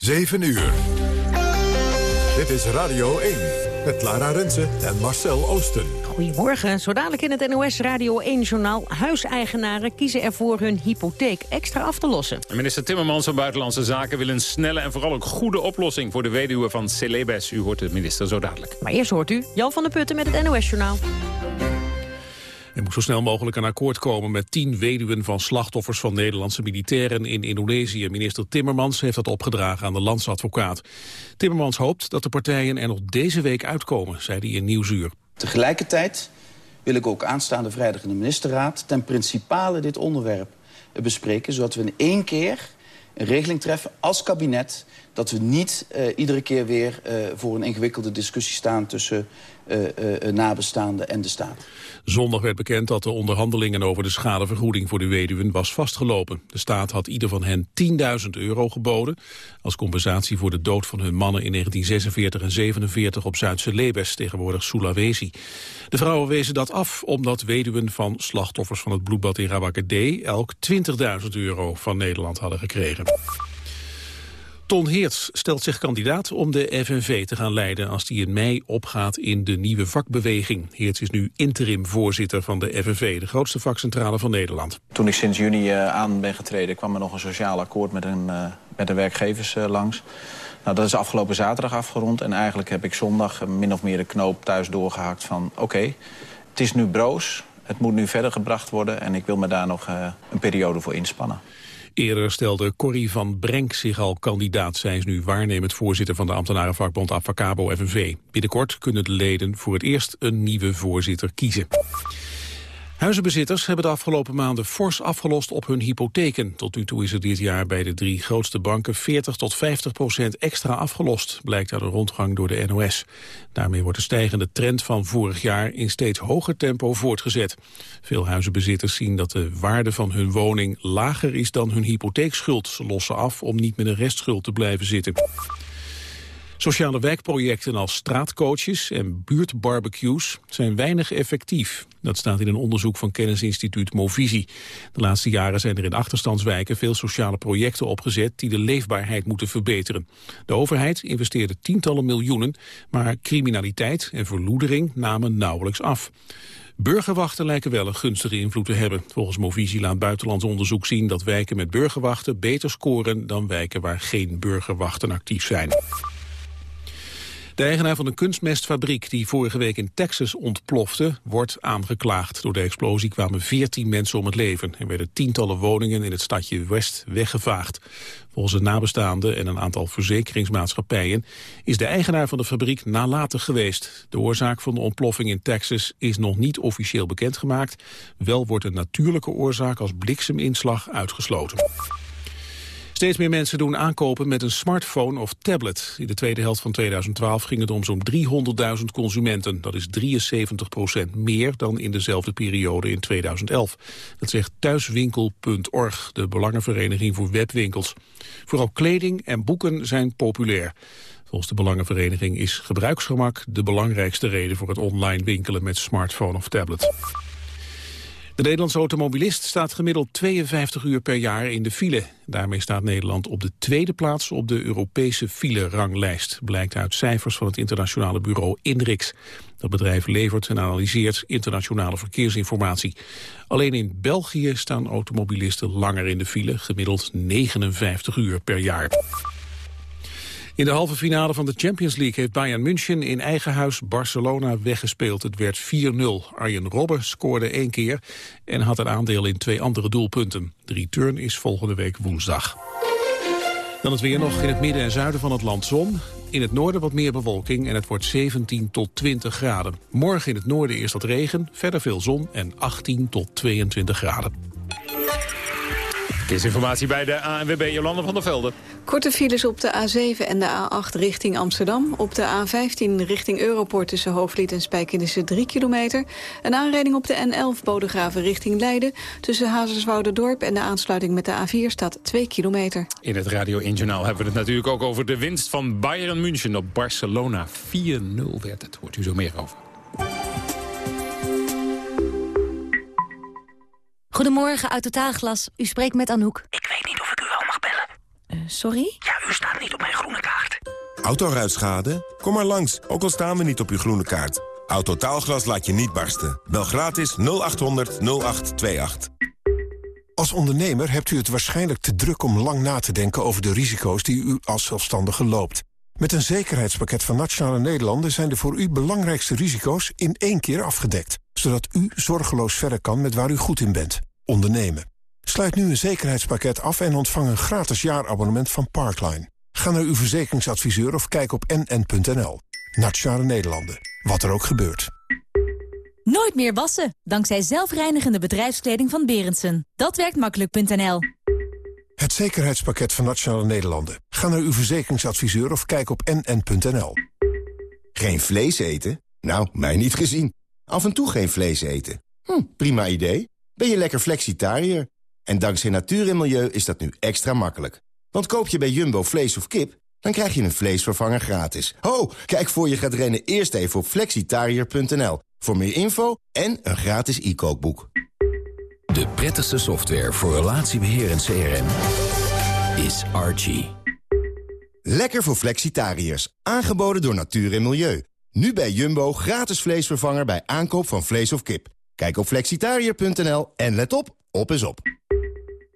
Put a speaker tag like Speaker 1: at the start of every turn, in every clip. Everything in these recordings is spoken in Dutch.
Speaker 1: 7 uur. Dit is Radio 1 met Lara Rensen en Marcel Oosten.
Speaker 2: Goedemorgen. Zo dadelijk in het NOS Radio 1-journaal. Huiseigenaren kiezen ervoor hun hypotheek extra af te lossen.
Speaker 3: Minister Timmermans van Buitenlandse Zaken wil een snelle en vooral ook goede oplossing voor de weduwe van Celebes. U hoort de minister zo dadelijk.
Speaker 2: Maar eerst hoort u Jan van der Putten met het NOS-journaal.
Speaker 4: Er moet zo snel mogelijk een akkoord komen met tien weduwen van slachtoffers van Nederlandse militairen in Indonesië. Minister Timmermans heeft dat opgedragen aan de landsadvocaat. Timmermans hoopt dat de partijen er nog deze week uitkomen, zei hij in Nieuwsuur.
Speaker 5: Tegelijkertijd wil ik ook aanstaande vrijdag in de ministerraad... ten principale dit onderwerp bespreken... zodat we in één keer een regeling treffen als kabinet... dat we niet uh, iedere keer weer uh, voor een ingewikkelde discussie staan... tussen uh, nabestaanden en de staat.
Speaker 4: Zondag werd bekend dat de onderhandelingen over de schadevergoeding voor de weduwen was vastgelopen. De staat had ieder van hen 10.000 euro geboden als compensatie voor de dood van hun mannen in 1946 en 47 op Zuidse Lebes, tegenwoordig Sulawesi. De vrouwen wezen dat af omdat weduwen van slachtoffers van het bloedbad in Rawakede elk 20.000 euro van Nederland hadden gekregen. Ton Heerts stelt zich kandidaat om de FNV te gaan leiden als die in mei opgaat in de nieuwe vakbeweging. Heerts is nu interim voorzitter van de FNV, de grootste vakcentrale van Nederland.
Speaker 6: Toen ik sinds juni uh, aan ben getreden kwam er nog een sociaal akkoord met, een, uh, met de werkgevers uh, langs. Nou, dat is afgelopen zaterdag afgerond en eigenlijk heb ik zondag min of meer de knoop thuis doorgehakt van oké, het is nu broos, het moet nu verder gebracht worden en ik wil me daar nog een periode voor inspannen.
Speaker 4: Eerder stelde Corrie van Brenk zich al kandidaat. Zij is nu waarnemend voorzitter van de ambtenarenvakbond Avacabo FNV. Binnenkort kunnen de leden voor het eerst een nieuwe voorzitter kiezen. Huizenbezitters hebben de afgelopen maanden fors afgelost op hun hypotheken. Tot nu toe is er dit jaar bij de drie grootste banken 40 tot 50 procent extra afgelost, blijkt uit een rondgang door de NOS. Daarmee wordt de stijgende trend van vorig jaar in steeds hoger tempo voortgezet. Veel huizenbezitters zien dat de waarde van hun woning lager is dan hun hypotheekschuld. Ze lossen af om niet met een restschuld te blijven zitten. Sociale wijkprojecten als straatcoaches en buurtbarbecues zijn weinig effectief. Dat staat in een onderzoek van kennisinstituut Movisie. De laatste jaren zijn er in achterstandswijken veel sociale projecten opgezet die de leefbaarheid moeten verbeteren. De overheid investeerde tientallen miljoenen, maar criminaliteit en verloedering namen nauwelijks af. Burgerwachten lijken wel een gunstige invloed te hebben. Volgens Movisie laat buitenlands onderzoek zien dat wijken met burgerwachten beter scoren dan wijken waar geen burgerwachten actief zijn. De eigenaar van een kunstmestfabriek die vorige week in Texas ontplofte, wordt aangeklaagd. Door de explosie kwamen 14 mensen om het leven en werden tientallen woningen in het stadje West weggevaagd. Volgens de nabestaanden en een aantal verzekeringsmaatschappijen is de eigenaar van de fabriek nalatig geweest. De oorzaak van de ontploffing in Texas is nog niet officieel bekendgemaakt. Wel wordt een natuurlijke oorzaak als blikseminslag uitgesloten. Steeds meer mensen doen aankopen met een smartphone of tablet. In de tweede helft van 2012 ging het om zo'n 300.000 consumenten. Dat is 73 procent meer dan in dezelfde periode in 2011. Dat zegt thuiswinkel.org, de Belangenvereniging voor Webwinkels. Vooral kleding en boeken zijn populair. Volgens de Belangenvereniging is gebruiksgemak de belangrijkste reden voor het online winkelen met smartphone of tablet. De Nederlandse automobilist staat gemiddeld 52 uur per jaar in de file. Daarmee staat Nederland op de tweede plaats op de Europese file-ranglijst. Blijkt uit cijfers van het internationale bureau INRIX. Dat bedrijf levert en analyseert internationale verkeersinformatie. Alleen in België staan automobilisten langer in de file, gemiddeld 59 uur per jaar. In de halve finale van de Champions League heeft Bayern München in eigen huis Barcelona weggespeeld. Het werd 4-0. Arjen Robben scoorde één keer en had een aandeel in twee andere doelpunten. De return is volgende week woensdag. Dan het weer nog in het midden en zuiden van het land zon. In het noorden wat meer bewolking en het wordt 17 tot 20 graden. Morgen in het noorden eerst wat regen, verder veel zon en 18 tot 22 graden.
Speaker 3: Informatie bij de ANWB Jolande van der Velde.
Speaker 7: Korte files op de A7 en de A8 richting Amsterdam. Op de A15 richting Europort tussen Hoofdlied en Spijkenissen 3 kilometer. Een aanrijding op de N11 Bodegraven richting Leiden. Tussen Dorp en de aansluiting met de A4 staat 2 kilometer.
Speaker 3: In het Radio 1 Journaal hebben we het natuurlijk ook over de winst van Bayern München op Barcelona. 4-0 werd het, hoort u zo meer over.
Speaker 8: Goedemorgen, uit Totaalglas. U spreekt met Anouk.
Speaker 9: Ik weet niet of ik u wel mag bellen.
Speaker 10: sorry?
Speaker 11: Ja, u staat niet op mijn groene kaart.
Speaker 12: Autoruitschade? Kom maar langs, ook al staan we niet op uw groene kaart. Autotaalglas laat je niet barsten. Bel gratis 0800 0828.
Speaker 13: Als ondernemer hebt u het waarschijnlijk te druk om lang na te denken over de risico's die u als zelfstandige loopt. Met een zekerheidspakket van Nationale Nederlanden zijn de voor u belangrijkste risico's in één keer afgedekt. Zodat u zorgeloos verder kan met waar u goed in bent. Ondernemen. Sluit nu een zekerheidspakket af en ontvang een gratis jaarabonnement van Parkline. Ga naar uw verzekeringsadviseur of kijk op nn.nl. Nationale Nederlanden. Wat er ook gebeurt.
Speaker 10: Nooit meer wassen, dankzij zelfreinigende bedrijfskleding van Berendsen. Dat werkt makkelijk.nl.
Speaker 13: Het zekerheidspakket van Nationale Nederlanden. Ga naar uw verzekeringsadviseur of kijk op nn.nl.
Speaker 12: Geen vlees eten? Nou, mij niet gezien. Af en toe geen vlees eten. Hm, prima idee. Ben je lekker flexitariër? En dankzij natuur en milieu is dat nu extra makkelijk. Want koop je bij Jumbo vlees of kip, dan krijg je een vleesvervanger gratis. Ho, kijk voor je gaat rennen eerst even op flexitariër.nl. Voor meer info en een gratis e-kookboek.
Speaker 14: De prettigste software voor relatiebeheer en CRM is Archie.
Speaker 12: Lekker voor flexitariërs. Aangeboden door natuur en milieu. Nu bij Jumbo gratis vleesvervanger bij aankoop van vlees of kip. Kijk op flexitariër.nl en let op, op is op.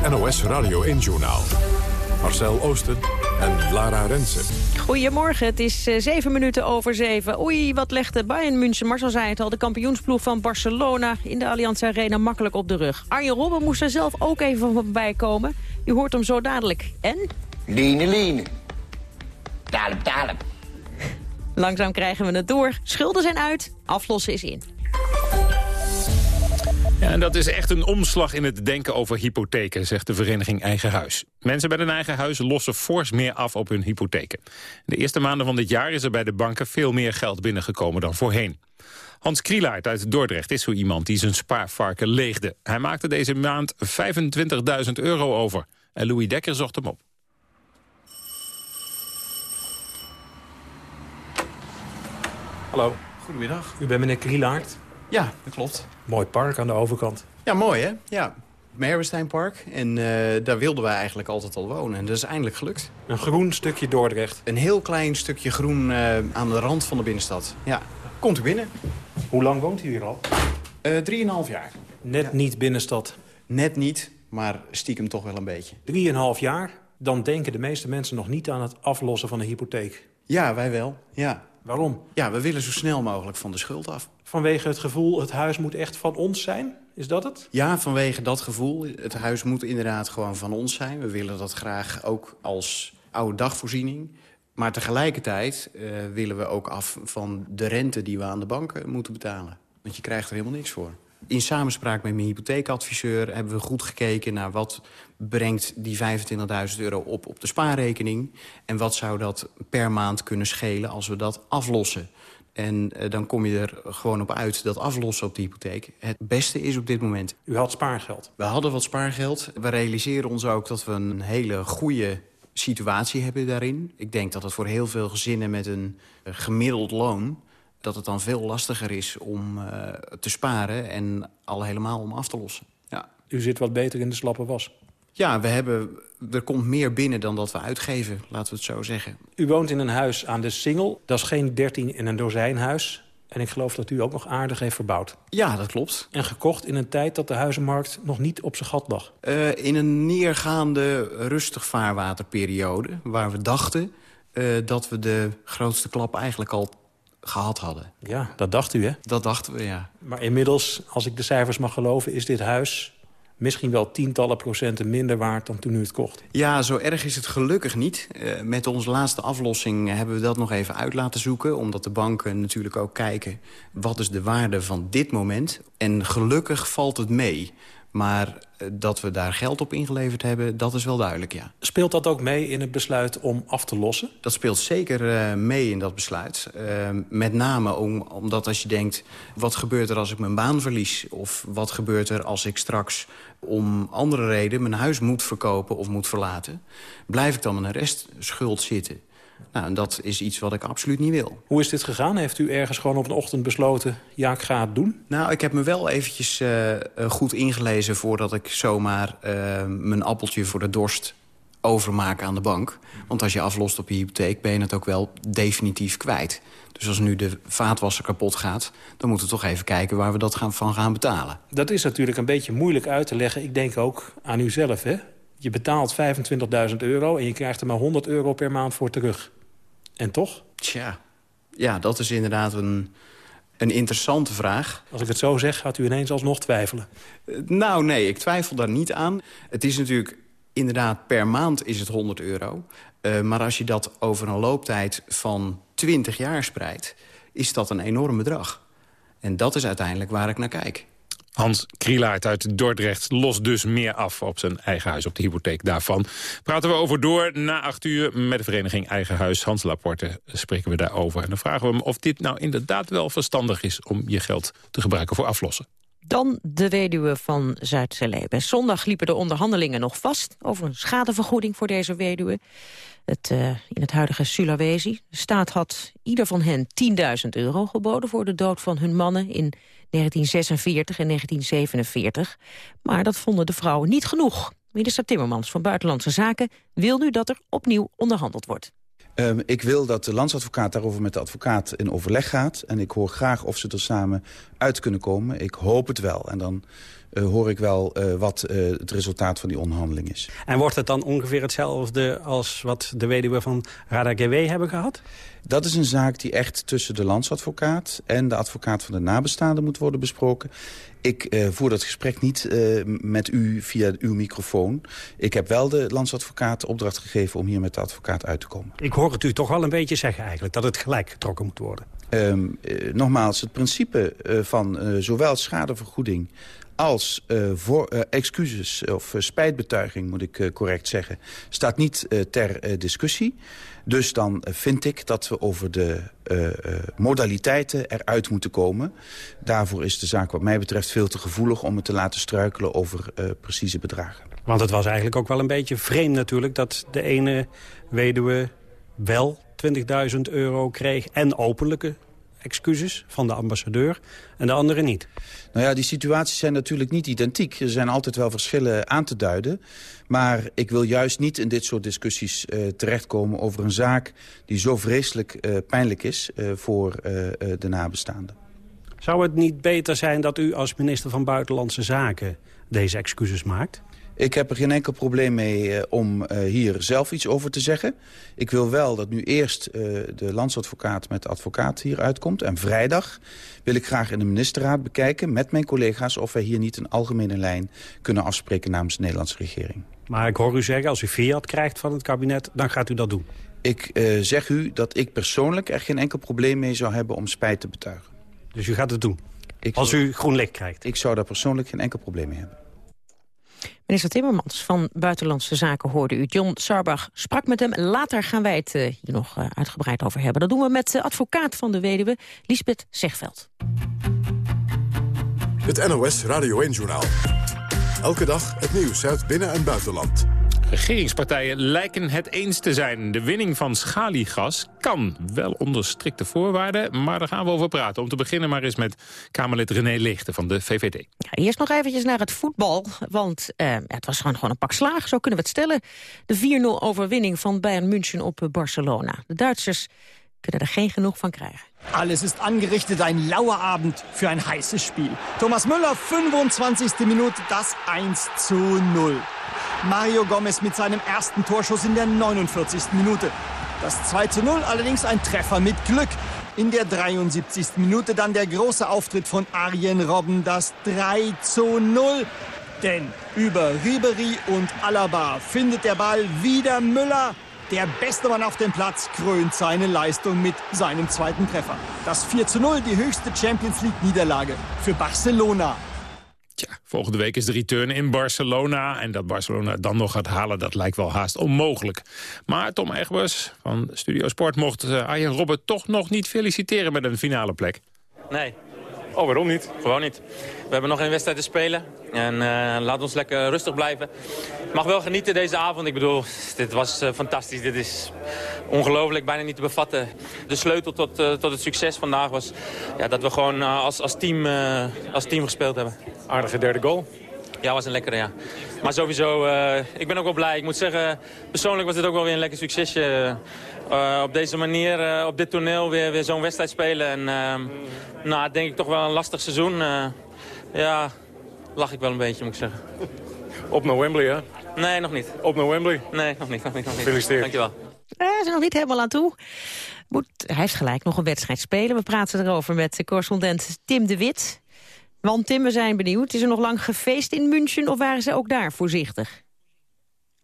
Speaker 1: Het NOS Radio 1-journaal. Marcel Oosten en Lara Rensen.
Speaker 2: Goedemorgen, het is uh, zeven minuten over zeven. Oei, wat legde Bayern München, Marcel zei het al... de kampioensploeg van Barcelona in de Allianz Arena makkelijk op de rug. Arjen Robben moest er zelf ook even voorbij komen. U hoort hem zo dadelijk. En?
Speaker 15: Line, line. Talem, talem.
Speaker 2: Langzaam krijgen we het door. Schulden zijn uit, aflossen is in.
Speaker 3: Ja, en dat is echt een omslag in het denken over hypotheken, zegt de vereniging Eigen Huis. Mensen met een eigen huis lossen fors meer af op hun hypotheken. De eerste maanden van dit jaar is er bij de banken veel meer geld binnengekomen dan voorheen. Hans Krielaert uit Dordrecht is zo iemand die zijn spaarvarken leegde. Hij maakte deze maand 25.000 euro over. En Louis Dekker zocht hem op.
Speaker 16: Hallo.
Speaker 17: Goedemiddag.
Speaker 16: U bent meneer Krielaert?
Speaker 17: Ja, dat klopt.
Speaker 16: Mooi park aan de overkant.
Speaker 17: Ja, mooi hè? Ja, Merwesteinpark. En uh, daar wilden wij eigenlijk altijd al wonen. En dat is eindelijk gelukt.
Speaker 16: Een groen stukje Dordrecht.
Speaker 17: Een heel klein stukje groen uh, aan de rand van de binnenstad. Ja, komt u binnen.
Speaker 16: Hoe lang woont u hier al?
Speaker 17: Uh, drieënhalf jaar.
Speaker 16: Net ja. niet binnenstad?
Speaker 17: Net niet, maar stiekem toch wel een beetje.
Speaker 16: Drieënhalf jaar? Dan denken de meeste mensen nog niet aan het aflossen van een hypotheek.
Speaker 17: Ja, wij wel. Ja.
Speaker 16: Waarom?
Speaker 17: Ja, we willen zo snel mogelijk van de schuld af.
Speaker 16: Vanwege het gevoel, het huis moet echt van ons zijn? Is dat het?
Speaker 17: Ja, vanwege dat gevoel. Het huis moet inderdaad gewoon van ons zijn. We willen dat graag ook als oude dagvoorziening. Maar tegelijkertijd uh, willen we ook af van de rente die we aan de banken moeten betalen. Want je krijgt er helemaal niks voor. In samenspraak met mijn hypotheekadviseur hebben we goed gekeken naar wat brengt die 25.000 euro op op de spaarrekening. En wat zou dat per maand kunnen schelen als we dat aflossen. En uh, dan kom je er gewoon op uit dat aflossen op de hypotheek het beste is op dit moment.
Speaker 16: U had spaargeld?
Speaker 17: We hadden wat spaargeld. We realiseren ons ook dat we een hele goede situatie hebben daarin. Ik denk dat het voor heel veel gezinnen met een uh, gemiddeld loon dat het dan veel lastiger is om uh, te sparen en al helemaal om af te lossen. Ja.
Speaker 16: U zit wat beter in de slappe was.
Speaker 17: Ja, we hebben, er komt meer binnen dan dat we uitgeven, laten we het zo zeggen.
Speaker 16: U woont in een huis aan de Singel. Dat is geen 13 in een dozijnhuis. En ik geloof dat u ook nog aardig heeft verbouwd.
Speaker 17: Ja, dat klopt.
Speaker 16: En gekocht in een tijd dat de huizenmarkt nog niet op zijn gat lag.
Speaker 17: Uh, in een neergaande rustig vaarwaterperiode... waar we dachten uh, dat we de grootste klap eigenlijk al gehad hadden.
Speaker 16: Ja, dat dacht u, hè?
Speaker 17: Dat dachten we, ja.
Speaker 16: Maar inmiddels, als ik de cijfers mag geloven... is dit huis misschien wel tientallen procenten minder waard dan toen u het kocht.
Speaker 17: Ja, zo erg is het gelukkig niet. Uh, met onze laatste aflossing hebben we dat nog even uit laten zoeken. Omdat de banken natuurlijk ook kijken... wat is de waarde van dit moment. En gelukkig valt het mee. Maar eh, dat we daar geld op ingeleverd hebben, dat is wel duidelijk, ja.
Speaker 16: Speelt dat ook mee in het besluit om af te lossen?
Speaker 17: Dat speelt zeker uh, mee in dat besluit. Uh, met name om, omdat als je denkt, wat gebeurt er als ik mijn baan verlies? Of wat gebeurt er als ik straks om andere reden mijn huis moet verkopen of moet verlaten? Blijf ik dan een restschuld zitten? Nou, en dat is iets wat ik absoluut niet wil.
Speaker 16: Hoe is dit gegaan? Heeft u ergens gewoon op een ochtend besloten... ja, ik ga het doen?
Speaker 17: Nou, ik heb me wel eventjes uh, goed ingelezen... voordat ik zomaar uh, mijn appeltje voor de dorst overmaak aan de bank. Want als je aflost op je hypotheek... ben je het ook wel definitief kwijt. Dus als nu de vaatwasser kapot gaat... dan moeten we toch even kijken waar we dat gaan, van gaan betalen.
Speaker 16: Dat is natuurlijk een beetje moeilijk uit te leggen. Ik denk ook aan u zelf, hè? Je betaalt 25.000 euro en je krijgt er maar 100 euro per maand voor terug. En toch?
Speaker 17: Tja, ja, dat is inderdaad een, een interessante vraag.
Speaker 16: Als ik het zo zeg, gaat u ineens alsnog twijfelen.
Speaker 17: Uh, nou, nee, ik twijfel daar niet aan. Het is natuurlijk, inderdaad, per maand is het 100 euro. Uh, maar als je dat over een looptijd van 20 jaar spreidt... is dat een enorm bedrag. En dat is uiteindelijk waar ik naar kijk.
Speaker 3: Hans Krielaert uit Dordrecht lost dus meer af op zijn eigen huis, op de hypotheek daarvan. Praten we over door na acht uur met de vereniging Eigen Huis. Hans Laporte spreken we daarover. En dan vragen we hem of dit nou inderdaad wel verstandig is om je geld te gebruiken voor aflossen.
Speaker 2: Dan de weduwe van Zuid-Celebe. Zondag liepen de onderhandelingen nog vast over een schadevergoeding voor deze weduwe. Het, uh, in het huidige Sulawesi. De staat had ieder van hen 10.000 euro geboden voor de dood van hun mannen in 1946 en 1947. Maar dat vonden de vrouwen niet genoeg. Minister Timmermans van Buitenlandse Zaken wil nu dat er opnieuw onderhandeld wordt.
Speaker 5: Um, ik wil dat de landsadvocaat daarover met de advocaat in overleg gaat. En ik hoor graag of ze er samen uit kunnen komen. Ik hoop het wel. En dan uh, hoor ik wel uh, wat uh, het resultaat van die onderhandeling is.
Speaker 18: En wordt het dan ongeveer hetzelfde als wat de weduwe van Rada GW hebben gehad?
Speaker 5: Dat is een zaak die echt tussen de landsadvocaat en de advocaat van de nabestaanden moet worden besproken. Ik uh, voer dat gesprek niet uh, met u via uw microfoon. Ik heb wel de landsadvocaat opdracht gegeven om hier met de advocaat uit te komen.
Speaker 18: Ik hoor het u toch wel een beetje zeggen eigenlijk, dat het gelijk getrokken moet worden.
Speaker 5: Um, nogmaals, het principe van zowel schadevergoeding als uh, voor, uh, excuses of uh, spijtbetuiging, moet ik correct zeggen... staat niet ter discussie. Dus dan vind ik dat we over de modaliteiten eruit moeten komen. Daarvoor is de zaak wat mij betreft veel te gevoelig... om het te laten struikelen over precieze bedragen.
Speaker 18: Want het was eigenlijk ook wel een beetje vreemd natuurlijk... dat de ene weduwe wel 20.000 euro kreeg en openlijke excuses van de ambassadeur en de andere niet.
Speaker 5: Nou ja, die situaties zijn natuurlijk niet identiek. Er zijn altijd wel verschillen aan te duiden. Maar ik wil juist niet in dit soort discussies uh, terechtkomen over een zaak... die zo vreselijk uh, pijnlijk is uh, voor de nabestaanden.
Speaker 18: Zou het niet beter zijn dat u als minister van Buitenlandse Zaken deze excuses maakt?
Speaker 5: Ik heb er geen enkel probleem mee uh, om uh, hier zelf iets over te zeggen. Ik wil wel dat nu eerst uh, de landsadvocaat met de advocaat hier uitkomt. En vrijdag wil ik graag in de ministerraad bekijken met mijn collega's... of wij hier niet een algemene lijn kunnen afspreken namens de Nederlandse regering.
Speaker 18: Maar ik hoor u zeggen, als u fiat krijgt van het kabinet, dan gaat u dat doen.
Speaker 5: Ik zeg u dat ik persoonlijk er geen enkel probleem mee zou hebben om spijt te betuigen.
Speaker 18: Dus u gaat het doen? Ik als u groen licht krijgt?
Speaker 5: Ik zou daar persoonlijk geen enkel probleem mee hebben.
Speaker 2: Minister Timmermans van Buitenlandse Zaken hoorde u. John Sarbach sprak met hem. Later gaan wij het uh, hier nog uh, uitgebreid over hebben. Dat doen we met de advocaat van de weduwe, Lisbeth Zegveld.
Speaker 19: Het NOS Radio 1-journaal. Elke dag het nieuws uit binnen- en buitenland.
Speaker 3: Regeringspartijen lijken het eens te zijn. De winning van schaliegas kan, wel onder strikte voorwaarden... maar daar gaan we over praten. Om te beginnen maar eens met Kamerlid René Lichten van de VVD.
Speaker 2: Ja, eerst nog eventjes naar het voetbal, want eh, het was gewoon, gewoon een pak slaag. Zo kunnen we het stellen. De 4-0 overwinning van Bayern München op Barcelona. De Duitsers kunnen er geen genoeg van krijgen.
Speaker 20: Alles ist angerichtet, ein lauer Abend für ein heißes Spiel. Thomas Müller, 25. Minute, das 1 zu 0. Mario Gomez mit seinem ersten Torschuss in der 49. Minute. Das 2 zu 0 allerdings ein Treffer mit Glück. In der 73. Minute dann der große Auftritt von Arjen Robben, das 3 zu 0. Denn über Ribery und Alaba findet der Ball wieder Müller. Der beste Mann auf dem Platz krönt seine Leistung mit seinem zweiten Treffer. Das 4 zu 0, die höchste Champions League Niederlage für Barcelona.
Speaker 3: Volgende week is de return in Barcelona. En dat Barcelona dan nog gaat halen, dat lijkt wel haast onmogelijk. Maar Tom Egbers van Studio Sport mocht uh, Arjen Robben toch nog niet feliciteren met een finale plek.
Speaker 21: Nee. Oh, waarom niet? Gewoon niet. We hebben nog een wedstrijd te spelen. En uh, laat ons lekker rustig blijven. Mag wel genieten deze avond. Ik bedoel, dit was uh, fantastisch. Dit is ongelooflijk, bijna niet te bevatten. De sleutel tot, uh, tot het succes vandaag was ja, dat we gewoon als, als, team, als team gespeeld hebben.
Speaker 16: Aardige derde goal.
Speaker 21: Ja, was een lekkere, ja. Maar sowieso, ik ben ook wel blij. Ik moet zeggen, persoonlijk was dit ook wel weer een lekker succesje. Uh, op deze manier, uh, op dit toneel, weer, weer zo'n wedstrijd spelen. En uh, nou, denk ik toch wel een lastig seizoen. ja, lach ik wel een beetje, moet ik zeggen.
Speaker 16: Op naar Wembley, hè?
Speaker 21: Nee, nog niet.
Speaker 16: Op naar Wembley?
Speaker 21: Nee, nog niet. Nog niet, nog niet.
Speaker 16: Gefeliciteerd.
Speaker 21: Dankjewel.
Speaker 2: Is er nog niet helemaal aan toe. Moet, hij heeft gelijk nog een wedstrijd spelen. We praten erover met correspondent Tim de Wit. Want Tim, we zijn benieuwd. Is er nog lang gefeest in München of waren ze ook daar voorzichtig?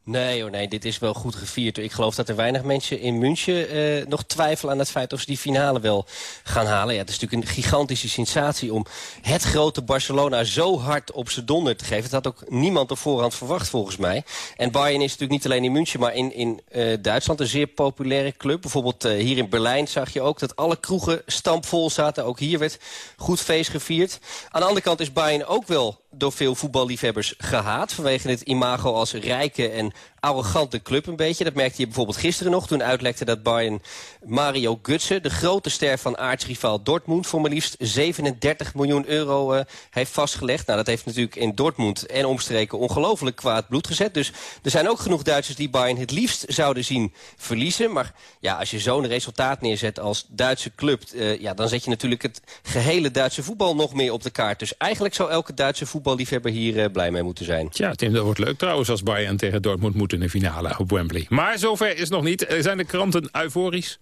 Speaker 22: Nee, oh nee, dit is wel goed gevierd. Ik geloof dat er weinig mensen in München eh, nog twijfelen aan het feit of ze die finale wel gaan halen. Ja, het is natuurlijk een gigantische sensatie om het grote Barcelona zo hard op zijn donder te geven. Dat had ook niemand op voorhand verwacht volgens mij. En Bayern is natuurlijk niet alleen in München, maar in, in uh, Duitsland een zeer populaire club. Bijvoorbeeld uh, hier in Berlijn zag je ook dat alle kroegen stampvol zaten. Ook hier werd goed feest gevierd. Aan de andere kant is Bayern ook wel door veel voetballiefhebbers gehaat... vanwege het imago als rijke en arrogante club een beetje. Dat merkte je bijvoorbeeld gisteren nog toen uitlekte dat Bayern Mario Götze... de grote ster van aartsrivaal Dortmund voor maar liefst 37 miljoen euro uh, heeft vastgelegd. Nou, dat heeft natuurlijk in Dortmund en omstreken ongelooflijk kwaad bloed gezet. Dus er zijn ook genoeg Duitsers die Bayern het liefst zouden zien verliezen. Maar ja, als je zo'n resultaat neerzet als Duitse club... Uh, ja, dan zet je natuurlijk het gehele Duitse voetbal nog meer op de kaart. Dus eigenlijk zou elke Duitse voetballiefhebber hier uh, blij mee moeten zijn.
Speaker 3: Tja, Tim, dat wordt leuk trouwens als Bayern tegen Dortmund moet in de finale op Wembley. Maar zover is nog niet. Zijn de kranten euforisch?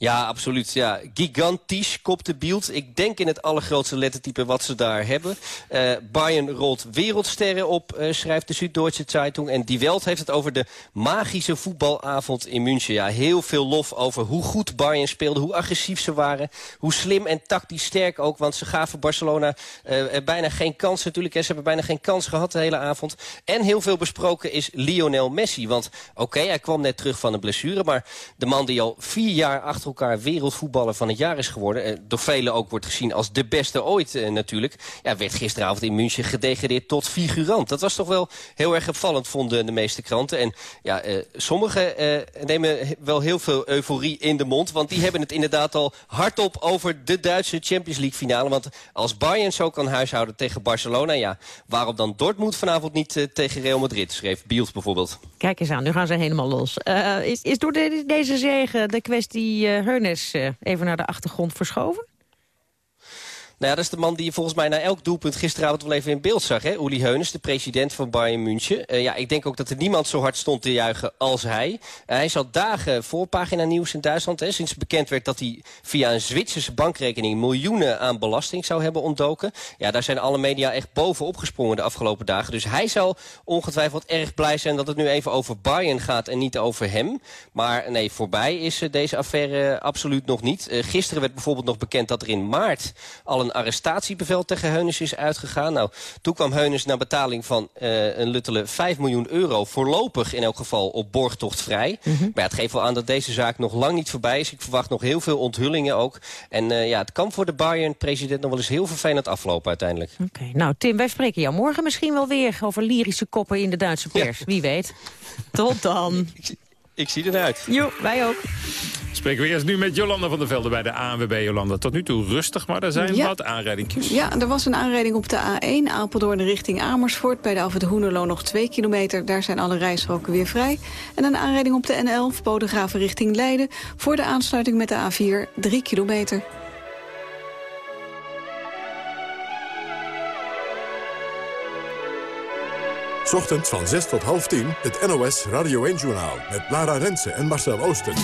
Speaker 22: Ja, absoluut. Ja. Gigantisch kopte Bielt. Ik denk in het allergrootste lettertype wat ze daar hebben. Uh, Bayern rolt wereldsterren op, uh, schrijft de Süddeutsche Zeitung. En Die Welt heeft het over de magische voetbalavond in München. Ja, heel veel lof over hoe goed Bayern speelde, hoe agressief ze waren. Hoe slim en tactisch sterk ook, want ze gaven Barcelona uh, bijna geen kans natuurlijk. Ze hebben bijna geen kans gehad de hele avond. En heel veel besproken is Lionel Messi. Want oké, hij kwam net terug van een blessure. Maar de man die al vier jaar achter elkaar wereldvoetballer van het jaar is geworden... Eh, door velen ook wordt gezien als de beste ooit eh, natuurlijk... Ja, werd gisteravond in München gedegradeerd tot figurant. Dat was toch wel heel erg opvallend, vonden de meeste kranten. En ja, eh, sommigen nemen wel heel veel euforie in de mond... want die hebben het inderdaad al hardop over de Duitse Champions League finale. Want als Bayern zo kan huishouden tegen Barcelona... ja, waarom dan Dortmund vanavond niet tegen Real Madrid, schreef Bielt bijvoorbeeld.
Speaker 2: Kijk eens aan, nu gaan ze helemaal los. Is, is door de, deze zegen de kwestie Heurnes uh, even naar de achtergrond verschoven?
Speaker 22: Nou ja, dat is de man die je volgens mij na elk doelpunt gisteravond wel even in beeld zag. Hè? Uli Heunes, de president van Bayern München. Uh, ja, ik denk ook dat er niemand zo hard stond te juichen als hij. Uh, hij zat dagen voor pagina nieuws in Duitsland. Hè, sinds bekend werd dat hij via een Zwitserse bankrekening miljoenen aan belasting zou hebben ontdoken. Ja, daar zijn alle media echt bovenop gesprongen de afgelopen dagen. Dus hij zal ongetwijfeld erg blij zijn dat het nu even over Bayern gaat en niet over hem. Maar nee, voorbij is uh, deze affaire absoluut nog niet. gisteren werd bijvoorbeeld nog bekend dat er in maart al een een arrestatiebevel tegen Heunis is uitgegaan. Nou, toen kwam Heunis naar betaling van uh, een luttele 5 miljoen euro... voorlopig in elk geval op borgtocht vrij. Mm -hmm. Maar ja, het geeft wel aan dat deze zaak nog lang niet voorbij is. Ik verwacht nog heel veel onthullingen ook. En uh, ja, het kan voor de Bayern-president nog wel eens heel vervelend aflopen uiteindelijk.
Speaker 2: Oké, okay, nou Tim, wij spreken jou morgen misschien wel weer... over lyrische koppen in de Duitse pers. Ja. Wie weet. Tot dan.
Speaker 22: Ik, zie eruit.
Speaker 2: Jo, wij ook.
Speaker 3: Spreken we eerst nu met Jolanda van der Velde bij de ANWB. Jolanda, tot nu toe rustig, maar er zijn
Speaker 7: Ja.
Speaker 3: wat aanrijdingjes.
Speaker 7: Ja, er was een aanrijding op de A1 Apeldoorn richting Amersfoort. Bij de Alphen de Hoenderloo nog 2 kilometer. Daar zijn alle rijstroken weer vrij. En een aanrijding op de N11 Bodegraven richting Leiden. Voor de aansluiting met de A4 3 kilometer.
Speaker 19: Ochtends van 6 tot half 10 het NOS Radio 1-journaal met Lara Rensen en Marcel Oosten.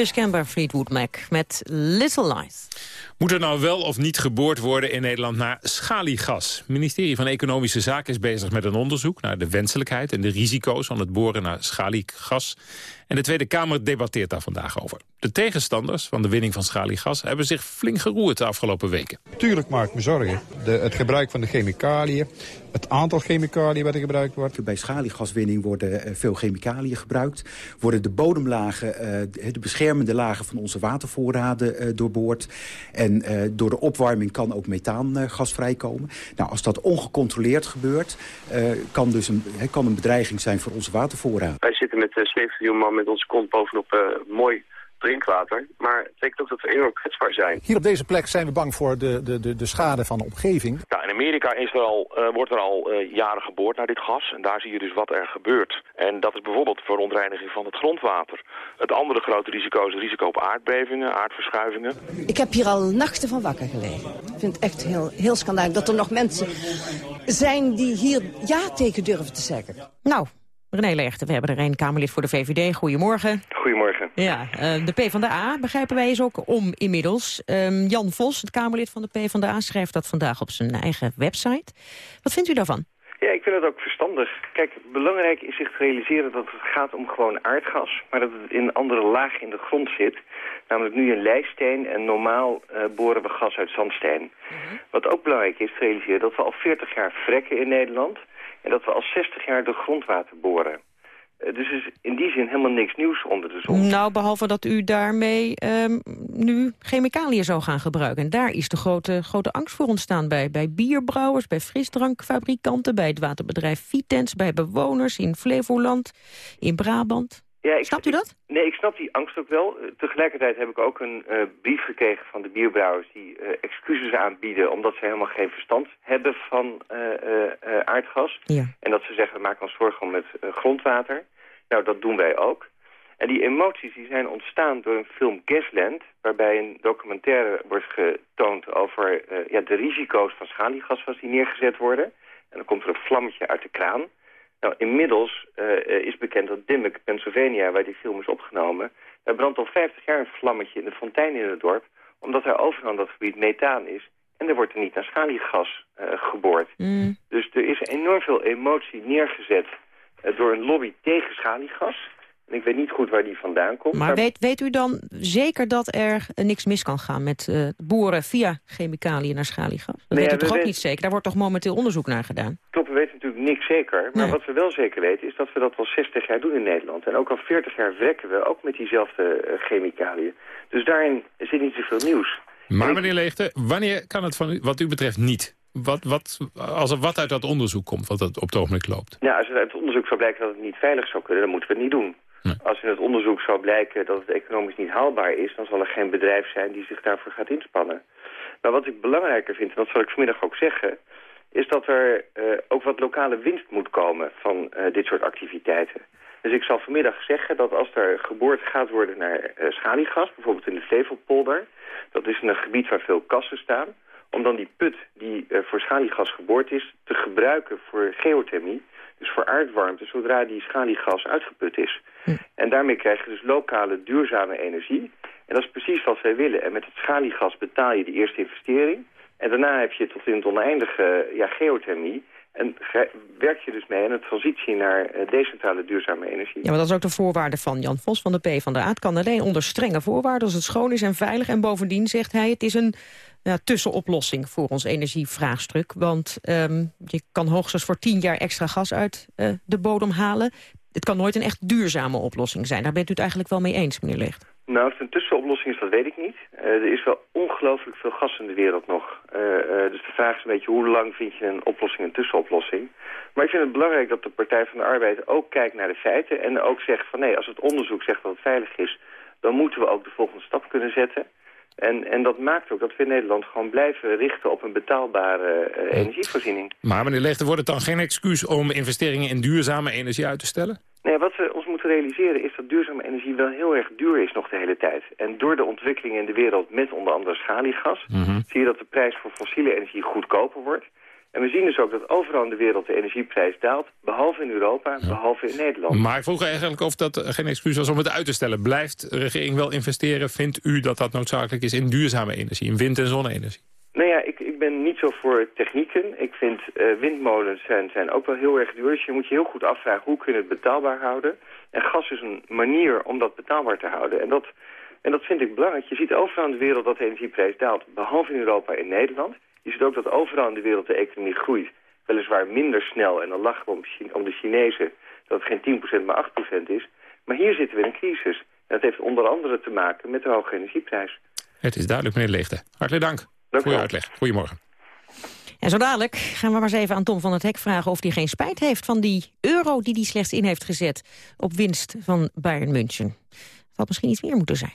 Speaker 2: Onmiskenbaar Fleetwood Mac met Little Lies.
Speaker 3: Moet er nou wel of niet geboord worden in Nederland naar schaliegas? Het ministerie van Economische Zaken is bezig met een onderzoek... naar de wenselijkheid en de risico's van het boren naar schaliegas. En de Tweede Kamer debatteert daar vandaag over. De tegenstanders van de winning van schaliegas... hebben zich flink geroerd de afgelopen weken.
Speaker 23: Tuurlijk maakt me zorgen. De, het gebruik van de chemicaliën, het aantal chemicaliën wat er gebruikt wordt.
Speaker 24: Bij schaliegaswinning worden eh, veel chemicaliën gebruikt. Worden de bodemlagen, eh, de de beschermende lagen van onze watervoorraden eh, doorboord. En eh, door de opwarming kan ook methaangas vrijkomen. Nou, als dat ongecontroleerd gebeurt, eh, kan, dus een, hè, kan een bedreiging zijn voor onze watervoorraden.
Speaker 25: Wij zitten met uh, 17 miljoen man met onze kont bovenop eh, mooi drinkwater. Maar het betekent ook dat we enorm kwetsbaar zijn.
Speaker 26: Hier op deze plek zijn we bang voor de, de, de, de schade van de omgeving.
Speaker 27: Ja, in Amerika is er al, eh, wordt er al eh, jaren geboord naar dit gas. En daar zie je dus wat er gebeurt. En dat is bijvoorbeeld verontreiniging van het grondwater. Het andere grote risico is het risico op aardbevingen, aardverschuivingen.
Speaker 28: Ik heb hier al nachten van wakker gelegen. Ik vind het echt heel, heel schandalig dat er nog mensen zijn die hier ja tegen durven te zeggen.
Speaker 2: Nou, René Leegte, we hebben er een Kamerlid voor de VVD. Goedemorgen.
Speaker 25: Goedemorgen.
Speaker 2: Ja, uh, de PvdA, begrijpen wij, is ook om inmiddels. Um, Jan Vos, het Kamerlid van de PvdA, schrijft dat vandaag op zijn eigen website. Wat vindt u daarvan?
Speaker 29: Ja, ik vind het ook verstandig. Kijk, belangrijk is zich te realiseren dat het gaat om gewoon aardgas. Maar dat het in een andere laag in de grond zit. Namelijk nu in lijsteen en normaal uh, boren we gas uit zandsteen. -hmm. Wat ook belangrijk is te realiseren dat we al 40 jaar frekken in Nederland. En dat we al 60 jaar door grondwater boren. Eh, dus is in die zin helemaal niks nieuws onder de zon.
Speaker 2: Nou, behalve dat u daarmee ehm, nu chemicaliën zou gaan gebruiken. En daar is de grote, grote angst voor ontstaan bij, bij bierbrouwers, bij frisdrankfabrikanten, bij het waterbedrijf Vitens, bij bewoners in Flevoland, in Brabant.
Speaker 29: Ja, ik,
Speaker 2: Snapt u dat?
Speaker 29: Nee, ik snap die angst ook wel. Eh, Tegelijkertijd heb ik ook een eh, brief gekregen van de bierbrouwers... die eh, excuses aanbieden omdat ze helemaal geen verstand hebben van aardgas.
Speaker 2: Ja.
Speaker 29: En dat ze zeggen, we maken ons zorgen om het grondwater. Nou, dat doen wij ook. En die emoties die zijn ontstaan door een film Gasland... waarbij een documentaire wordt getoond over ja, de risico's van schaliegas... als die neergezet worden. En dan komt er een vlammetje uit de kraan... Nou, inmiddels eh, is bekend dat Dimmock, Pennsylvania, waar die film is opgenomen... daar brandt al 50 jaar een vlammetje in de fontein in het dorp... omdat er overal in dat gebied methaan is. En er wordt er niet naar schaliegas eh, geboord.
Speaker 2: Mm.
Speaker 29: Dus er is enorm veel emotie neergezet eh, door een lobby tegen schaliegas. Ik weet niet goed waar die vandaan komt.
Speaker 2: Maar weet, weet u dan zeker dat er eh, niks mis kan gaan met eh, boeren via chemicaliën naar schaliegas? Dat
Speaker 29: Nee,
Speaker 2: weet
Speaker 29: ja,
Speaker 2: u toch ook
Speaker 29: weten-
Speaker 2: niet zeker? Daar wordt toch momenteel onderzoek naar gedaan?
Speaker 29: Klopt, we weten natuurlijk niks zeker. Maar
Speaker 2: Nee.
Speaker 29: wat we wel zeker weten is dat we dat al 60 jaar doen in Nederland. En ook al 40 jaar werken we ook met diezelfde eh, chemicaliën. Dus daarin zit niet zoveel nieuws.
Speaker 3: Maar meneer Leegte, wanneer kan het van u, wat u betreft niet? Wat, wat, als er wat uit dat onderzoek komt, wat dat op het ogenblik loopt?
Speaker 29: Ja, als het uit het onderzoek zou blijken dat het niet veilig zou kunnen, dan moeten we het niet doen. Als in het onderzoek zou blijken dat het economisch niet haalbaar is, dan zal er geen bedrijf zijn die zich daarvoor gaat inspannen. Maar wat ik belangrijker vind, en dat zal ik vanmiddag ook zeggen, is dat er eh, ook wat lokale winst moet komen van eh, dit soort activiteiten. Dus ik zal vanmiddag zeggen dat als er geboord gaat worden naar eh, schaliegas, bijvoorbeeld in de Flevopolder, dat is een gebied waar veel kassen staan, om dan die put die voor schaliegas geboord is te gebruiken voor geothermie, dus voor aardwarmte, zodra die schaliegas uitgeput is. En daarmee krijg je dus lokale duurzame energie. En dat is precies wat wij willen. En met het schaliegas betaal je de eerste investering. En daarna heb je tot in het oneindige ja, geothermie. En werk je dus mee aan een transitie naar eh, decentrale duurzame energie.
Speaker 2: Ja, maar dat is ook de voorwaarde van Jan Vos van de P van de A. Het kan alleen onder strenge voorwaarden als het schoon is en veilig. En bovendien zegt hij, het is een ja, tussenoplossing voor ons energievraagstuk. Want ehm, je kan hoogstens voor tien jaar extra gas uit eh, de bodem halen. Het kan nooit een echt duurzame oplossing zijn. Daar bent u het eigenlijk wel mee eens, meneer Leegt.
Speaker 29: Nou, of het een tussenoplossing is, dat weet ik niet. Eh, er is wel ongelooflijk veel gas in de wereld nog. Eh, eh, dus de vraag is een beetje hoe lang vind je een oplossing een tussenoplossing. Maar ik vind het belangrijk dat de Partij van de Arbeid ook kijkt naar de feiten... en ook zegt van nee, als het onderzoek zegt dat het veilig is... dan moeten we ook de volgende stap kunnen zetten. En, en dat maakt ook dat we in Nederland gewoon blijven richten op een betaalbare eh, energievoorziening.
Speaker 3: Maar meneer Leegte, wordt het dan geen excuus om investeringen in duurzame energie uit te stellen?
Speaker 29: Nee, wat we ons moeten realiseren is dat duurzame energie wel heel erg duur is nog de hele tijd. En door de ontwikkelingen in de wereld met onder andere schaliegas... zie je dat de prijs voor fossiele energie goedkoper wordt. En we zien dus ook dat overal in de wereld de energieprijs daalt. Behalve in Europa, behalve in Nederland.
Speaker 3: Maar ik vroeg eigenlijk of dat geen excuus was om het uit te stellen. Blijft de regering wel investeren? Vindt u dat dat noodzakelijk is in duurzame energie, in wind- en zonne-energie?
Speaker 29: Nou ja, ik, ik ben niet zo voor technieken. Ik vind eh, windmolens zijn, zijn ook wel heel erg duur. Dus je moet je heel goed afvragen hoe kun je het betaalbaar houden. En gas is een manier om dat betaalbaar te houden. En dat, en dat vind ik belangrijk. Je ziet overal in de wereld dat de energieprijs daalt. Behalve in Europa en Nederland. Je ziet ook dat overal in de wereld de economie groeit. Weliswaar minder snel. En dan lachen we om, om de Chinezen dat het geen 10% maar 8% is. Maar hier zitten we in een crisis. En dat heeft onder andere te maken met de hoge energieprijs.
Speaker 3: Het is duidelijk, meneer Leegte. Hartelijk dank,
Speaker 29: Dank
Speaker 3: voor uw uitleg. Goedemorgen.
Speaker 2: En zo dadelijk gaan we maar eens even aan Tom van het Hek vragen... of hij geen spijt heeft van die euro die hij slechts in heeft gezet... op winst van Bayern München. Het had misschien iets meer moeten zijn.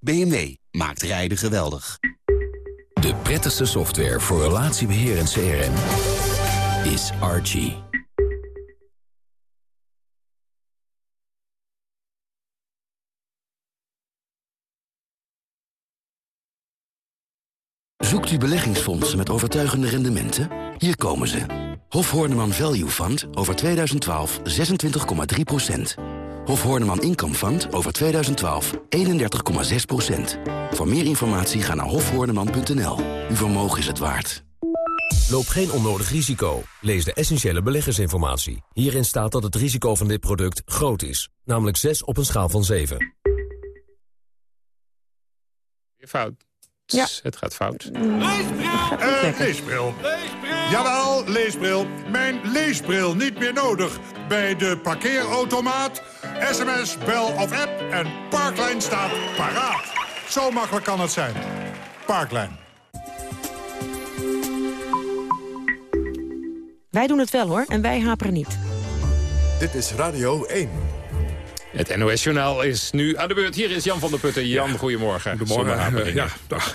Speaker 12: BMW maakt rijden geweldig.
Speaker 30: De prettigste software voor relatiebeheer en CRM is Archie.
Speaker 31: Zoekt u beleggingsfondsen met overtuigende rendementen? Hier komen ze.
Speaker 32: Hof Horneman Value Fund over 2012 26,3 Hof Horneman Income Fund over 2012 31,6% Voor meer informatie ga naar hofhoorneman.nl. Uw vermogen is het waard.
Speaker 33: Loop geen onnodig risico. Lees de essentiële beleggersinformatie. Hierin staat dat het risico van dit product groot is. Namelijk 6 op een schaal van 7.
Speaker 3: Fout.
Speaker 2: Ja.
Speaker 3: Het gaat fout.
Speaker 34: Eh, leesbril. Jawel, leesbril. Mijn leesbril niet meer nodig. Bij de parkeerautomaat, sms, bel of app en Parklijn staat paraat. Zo makkelijk kan het zijn. Parklijn.
Speaker 2: Wij doen het wel hoor, en wij haperen niet.
Speaker 34: Dit is Radio 1.
Speaker 3: Het NOS-journaal is nu aan de beurt. Hier is Jan van der Putten. Jan, goedemorgen.
Speaker 4: Goedemorgen. Ja,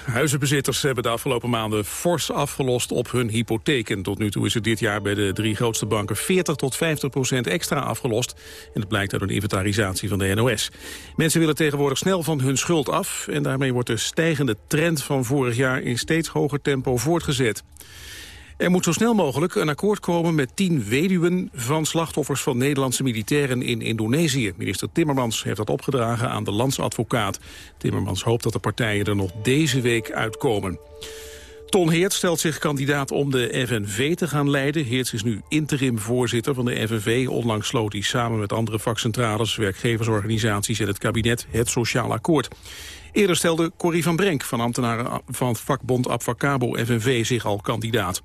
Speaker 4: huizenbezitters hebben de afgelopen maanden fors afgelost op hun hypotheken. Tot nu toe is er dit jaar bij de drie grootste banken 40 tot 50 procent extra afgelost. En dat blijkt uit een inventarisatie van de NOS. Mensen willen tegenwoordig snel van hun schuld af. En daarmee wordt de stijgende trend van vorig jaar in steeds hoger tempo voortgezet. Er moet zo snel mogelijk een akkoord komen met tien weduwen van slachtoffers van Nederlandse militairen in Indonesië. Minister Timmermans heeft dat opgedragen aan de landsadvocaat. Timmermans hoopt dat de partijen er nog deze week uitkomen. Ton Heert stelt zich kandidaat om de FNV te gaan leiden. Heerts is nu interim voorzitter van de FNV. Onlangs sloot hij samen met andere vakcentrales, werkgeversorganisaties en het kabinet het Sociaal Akkoord. Eerder stelde Corrie van Brenk van ambtenaren van vakbond Abfacabo FNV zich al kandidaat.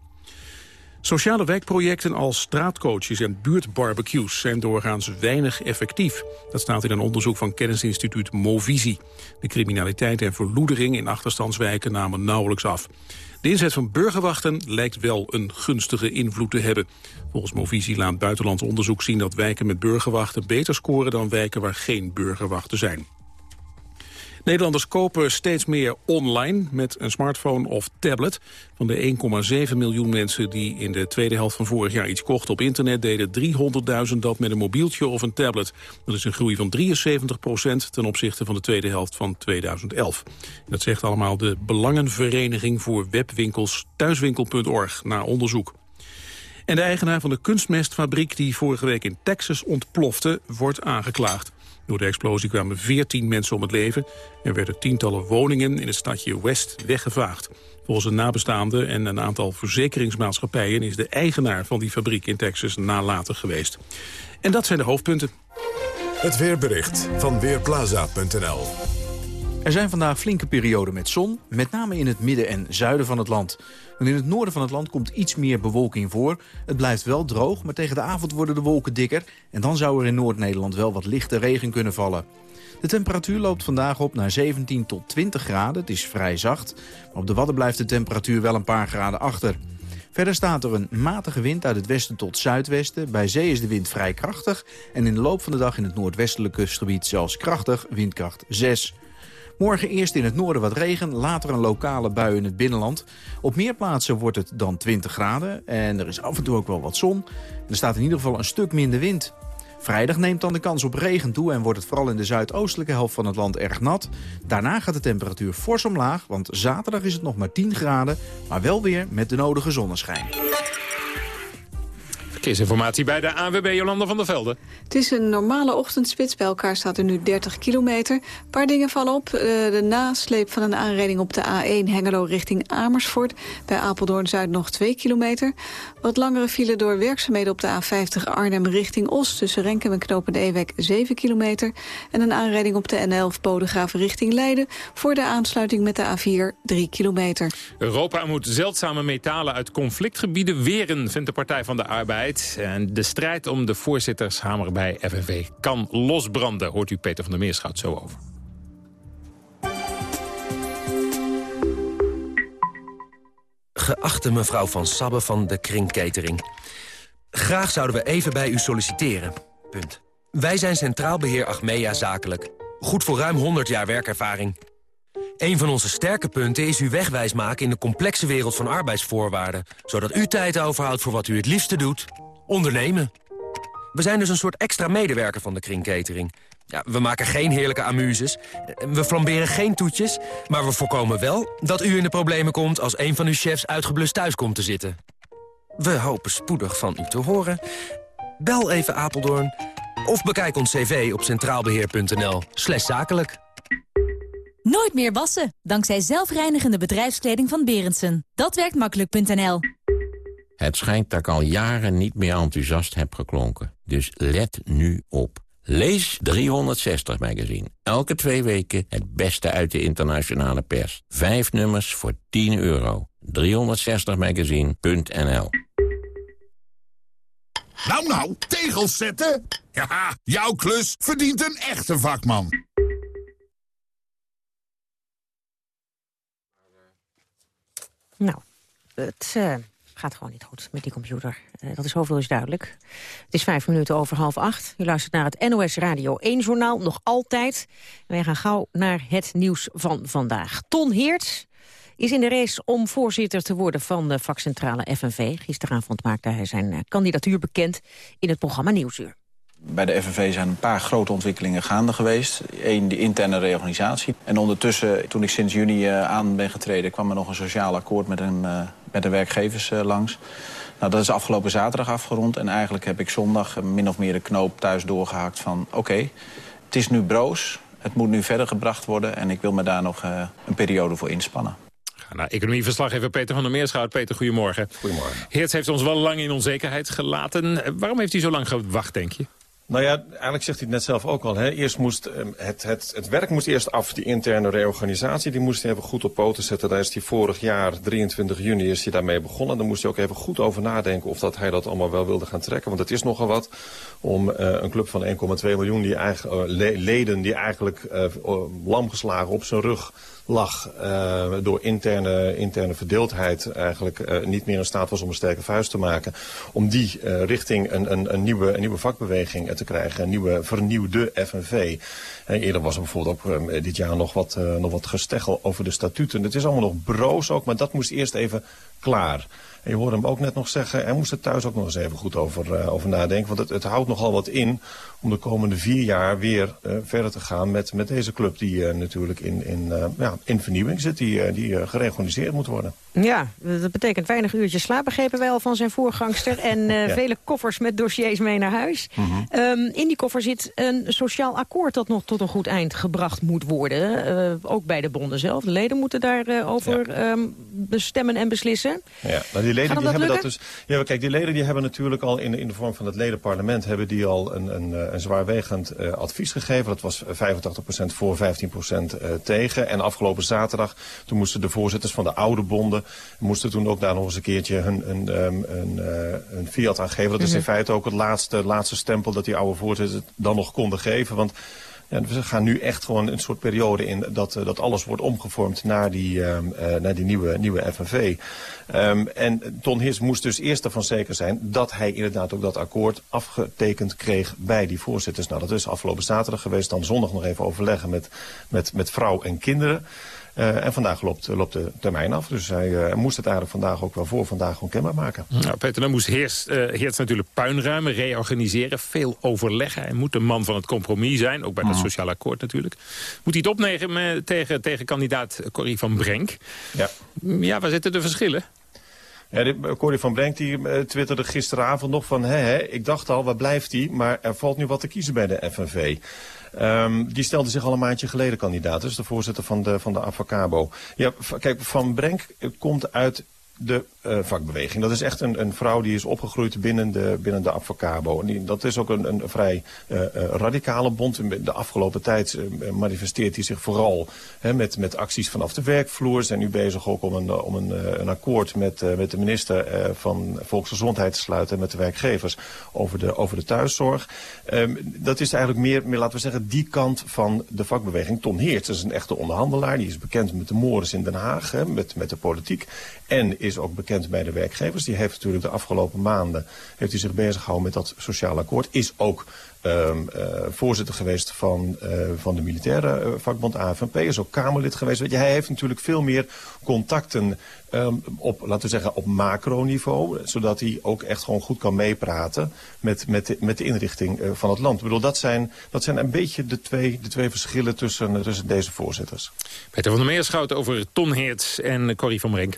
Speaker 4: Sociale wijkprojecten als straatcoaches en buurtbarbecues zijn doorgaans weinig effectief. Dat staat in een onderzoek van kennisinstituut Movisie. De criminaliteit en verloedering in achterstandswijken namen nauwelijks af. De inzet van burgerwachten lijkt wel een gunstige invloed te hebben. Volgens Movisie laat buitenlands onderzoek zien dat wijken met burgerwachten beter scoren dan wijken waar geen burgerwachten zijn. Nederlanders kopen steeds meer online met een smartphone of tablet. Van de 1,7 miljoen mensen die in de tweede helft van vorig jaar iets kochten op internet... deden 300.000 dat met een mobieltje of een tablet. Dat is een groei van 73 procent ten opzichte van de tweede helft van 2011. Dat zegt allemaal de Belangenvereniging voor Webwinkels Thuiswinkel.org na onderzoek. En de eigenaar van de kunstmestfabriek die vorige week in Texas ontplofte, wordt aangeklaagd. Door de explosie kwamen 14 mensen om het leven en werden tientallen woningen in het stadje West weggevaagd. Volgens een nabestaande en een aantal verzekeringsmaatschappijen is de eigenaar van die fabriek in Texas nalatig geweest. En dat zijn de hoofdpunten.
Speaker 34: Het weerbericht van Weerplaza.nl
Speaker 35: Er zijn vandaag flinke perioden met zon, met name in het midden en zuiden van het land. In het noorden van het land komt iets meer bewolking voor. Het blijft wel droog, maar tegen de avond worden de wolken dikker... en dan zou er in Noord-Nederland wel wat lichte regen kunnen vallen. De temperatuur loopt vandaag op naar 17 tot 20 graden. Het is vrij zacht, maar op de Wadden blijft de temperatuur wel een paar graden achter. Verder staat er een matige wind uit het westen tot zuidwesten. Bij zee is de wind vrij krachtig. En in de loop van de dag in het noordwestelijke kustgebied zelfs krachtig, windkracht 6. Morgen eerst in het noorden wat regen, later een lokale bui in het binnenland. Op meer plaatsen wordt het dan 20 graden en er is af en toe ook wel wat zon. Er staat in ieder geval een stuk minder wind. Vrijdag neemt dan de kans op regen toe en wordt het vooral in de zuidoostelijke helft van het land erg nat. Daarna gaat de temperatuur fors omlaag, want zaterdag is het nog maar 10 graden, maar wel weer met de nodige zonneschijn.
Speaker 3: Verkeersinformatie bij de ANWB Jolanda van der Velde.
Speaker 7: Het is een normale ochtendspits. Bij elkaar staat er nu 30 kilometer. Een paar dingen vallen op. Eh, De nasleep van een aanrijding op de A1 Hengelo richting Amersfoort. Bij Apeldoorn-Zuid nog 2 kilometer. Wat langere file door werkzaamheden op de A50 Arnhem richting Os. Tussen Renkum en Knopen de Ewek 7 kilometer. En een aanrijding op de N11 Bodegraven richting Leiden. Voor de aansluiting met de A4 3 kilometer.
Speaker 3: Europa moet zeldzame metalen uit conflictgebieden weren, vindt de Partij van de Arbeid. En de strijd om de voorzittershamer bij FNV kan losbranden. Hoort u Peter van der Meerschout zo over.
Speaker 36: Geachte mevrouw Van Sabbe van de Kring Catering. Graag zouden we even bij u solliciteren. Punt. Wij zijn Centraal Beheer Achmea Zakelijk. Goed voor ruim 100 jaar werkervaring. Een van onze sterke punten is uw wegwijs maken in de complexe wereld van arbeidsvoorwaarden. Zodat u tijd overhoudt voor wat u het liefste doet. Ondernemen. We zijn dus een soort extra medewerker van de Kring Catering. Ja, we maken geen heerlijke amuses. We flamberen geen toetjes. Maar we voorkomen wel dat u in de problemen komt als een van uw chefs uitgeblust thuis komt te zitten. We hopen spoedig van u te horen. Bel even Apeldoorn of bekijk ons cv op centraalbeheer.nl zakelijk.
Speaker 10: Nooit meer wassen, dankzij zelfreinigende bedrijfskleding van Berendsen. Dat werkt makkelijk.nl.
Speaker 37: Het schijnt dat ik al jaren niet meer enthousiast heb geklonken. Dus let nu op. Lees 360 magazine. Elke twee weken het beste uit de internationale pers. Vijf nummers voor 10 euro. 360magazine.nl
Speaker 38: Nou, nou, tegels zetten? Ja, jouw klus verdient een echte vakman.
Speaker 2: Nou, het eh, gaat gewoon niet goed met die computer. Eh, dat is zoveel is duidelijk. Het is vijf minuten over half acht. U luistert naar het NOS Radio 1-journaal, nog altijd. Wij gaan gauw naar het nieuws van vandaag. Ton Heert is in de race om voorzitter te worden van de vakcentrale FNV. Gisteravond maakte hij zijn eh, kandidatuur bekend in het programma Nieuwsuur.
Speaker 6: Bij de FNV zijn een paar grote ontwikkelingen gaande geweest. Eén, die interne reorganisatie. En ondertussen, toen ik sinds juni eh, aan ben getreden... kwam er nog een sociaal akkoord met, een, met de werkgevers eh, langs. Nou, dat is afgelopen zaterdag afgerond. En eigenlijk heb ik zondag min of meer de knoop thuis doorgehakt van... oké, het is nu broos, het moet nu verder gebracht worden... en ik wil me daar nog een periode voor inspannen.
Speaker 3: Ga naar economieverslaggever Peter van der Meerschout. Peter, goedemorgen.
Speaker 39: Goedemorgen.
Speaker 3: Heerts heeft ons wel lang in onzekerheid gelaten. Waarom heeft hij zo lang gewacht, denk je?
Speaker 39: Nou ja, eigenlijk zegt hij het net zelf ook al. Hè. Eerst moest, um, het, het, het werk moest eerst af, die interne reorganisatie. Die moest hij even goed op poten zetten. Daar is hij vorig jaar, 23 juni, is hij daarmee begonnen. Daar moest hij ook even goed over nadenken of dat hij dat allemaal wel wilde gaan trekken. Want het is nogal wat om uh, een club van 1,2 miljoen die eigen, le leden... die eigenlijk uh, lam geslagen op zijn rug lag uh, door interne, interne verdeeldheid eigenlijk uh, niet meer in staat was om een sterke vuist te maken. Om die uh, richting een, een, een, nieuwe, een nieuwe vakbeweging te krijgen. Een nieuwe vernieuwde FNV. En eerder was er bijvoorbeeld ook dit jaar nog wat, nog wat gesteggel over de statuten. Het is allemaal nog broos ook, maar dat moest eerst even klaar. Je hoorde hem ook net nog zeggen, hij moest er thuis ook nog eens even goed over, uh, over nadenken. Want het, het houdt nogal wat in om de komende vier jaar weer uh, verder te gaan met, met deze club die uh, natuurlijk in, in, ja, in vernieuwing zit, die, die gereorganiseerd moet worden.
Speaker 2: Ja, dat betekent weinig uurtjes slaap, begrepen wij al van zijn voorgangster. En ja. vele koffers met dossiers mee naar huis. Mm -hmm. um, in die koffer zit een sociaal akkoord dat nog tot een goed eind gebracht moet worden. ook bij de bonden zelf. De leden moeten daarover ja. um, bestemmen en beslissen.
Speaker 39: Ja, nou, die leden die hebben dat dus. Ja, kijk, die leden die hebben natuurlijk al in, in de vorm van het ledenparlement hebben die al een, een, een zwaarwegend uh, advies gegeven. Dat was 85% voor, 15% uh, tegen. En afgelopen zaterdag, toen moesten de voorzitters van de oude bonden moesten toen ook daar nog eens een keertje hun, een, een, uh, een fiat aan geven. Dat is in feite ook het laatste, laatste stempel dat die oude voorzitters dan nog konden geven. Want ja, we gaan nu echt gewoon een soort periode in dat, uh, dat alles wordt omgevormd naar die, uh, uh, naar die nieuwe, nieuwe FNV. Um, en Ton His moest dus eerst ervan zeker zijn dat hij inderdaad ook dat akkoord afgetekend kreeg bij die voorzitters. Nou, dat is afgelopen zaterdag geweest. Dan zondag nog even overleggen met, met, met vrouw en kinderen. Uh, en vandaag loopt, loopt de termijn af. Dus hij uh, moest het eigenlijk vandaag ook wel voor vandaag gewoon kenbaar maken.
Speaker 3: Nou, Peter, dan moest Heers, uh, Heers natuurlijk puinruimen, reorganiseren. Veel overleggen. Hij moet de man van het compromis zijn. Ook bij het sociaal akkoord natuurlijk. Moet hij het opnemen tegen, tegen kandidaat Corrie van Brenk.
Speaker 39: Ja.
Speaker 3: Ja, waar zitten de verschillen?
Speaker 39: Ja, Corrie van Brenk die twitterde gisteravond nog van... Hè, hè, ik dacht al, waar blijft hij? Maar er valt nu wat te kiezen bij de FNV. Um, die stelde zich al een maandje geleden kandidaat. Dus de voorzitter van de, van de Avacabo. Ja, kijk, Van Brenk komt uit de vakbeweging. Dat is echt een, een vrouw die is opgegroeid binnen de, binnen de Avocabo. En dat is ook een, een vrij uh, uh, radicale bond. De afgelopen tijd manifesteert hij zich vooral hè, met, met acties vanaf de werkvloer. Zijn nu bezig ook om een, om een, een akkoord met, met de minister van Volksgezondheid te sluiten... met de werkgevers over de, over de thuiszorg. Um, dat is eigenlijk meer, meer, laten we zeggen, die kant van de vakbeweging. Ton Heerts is een echte onderhandelaar. Die is bekend met de mores in Den Haag, hè, met, met de politiek. En is ook bekend bij de werkgevers. Die heeft natuurlijk de afgelopen maanden heeft hij zich bezig gehouden met dat sociaal akkoord. Is ook um, uh, voorzitter geweest van, uh, van de militaire uh, vakbond AFNP. Is ook Kamerlid geweest. Weet je, hij heeft natuurlijk veel meer contacten um, op, laten we zeggen, op macroniveau. Zodat hij ook echt gewoon goed kan meepraten met, met, de, met de inrichting van het land. Ik bedoel, dat zijn, dat zijn een beetje de twee, de twee verschillen tussen, tussen deze voorzitters.
Speaker 3: Peter van der Meerschout over Ton Heerts en Corrie van Brenk.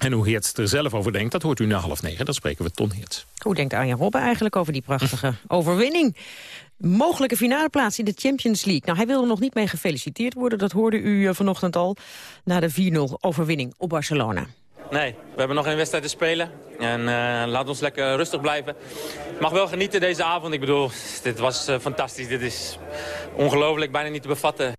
Speaker 3: En hoe Heerts er zelf over denkt, dat hoort u na half negen. Dan spreken we Ton Heerts.
Speaker 2: Hoe denkt Arjen Robben eigenlijk over die prachtige overwinning? Mogelijke finale plaats in de Champions League. Nou, hij wil er nog niet mee gefeliciteerd worden. Dat hoorde u eh, vanochtend al na de 4-0 overwinning op Barcelona.
Speaker 40: Nee, we hebben nog een wedstrijd te spelen. En uh, laat ons lekker rustig blijven. Mag wel genieten deze avond. Ik bedoel, dit was uh, fantastisch. Dit is ongelooflijk, bijna niet te bevatten.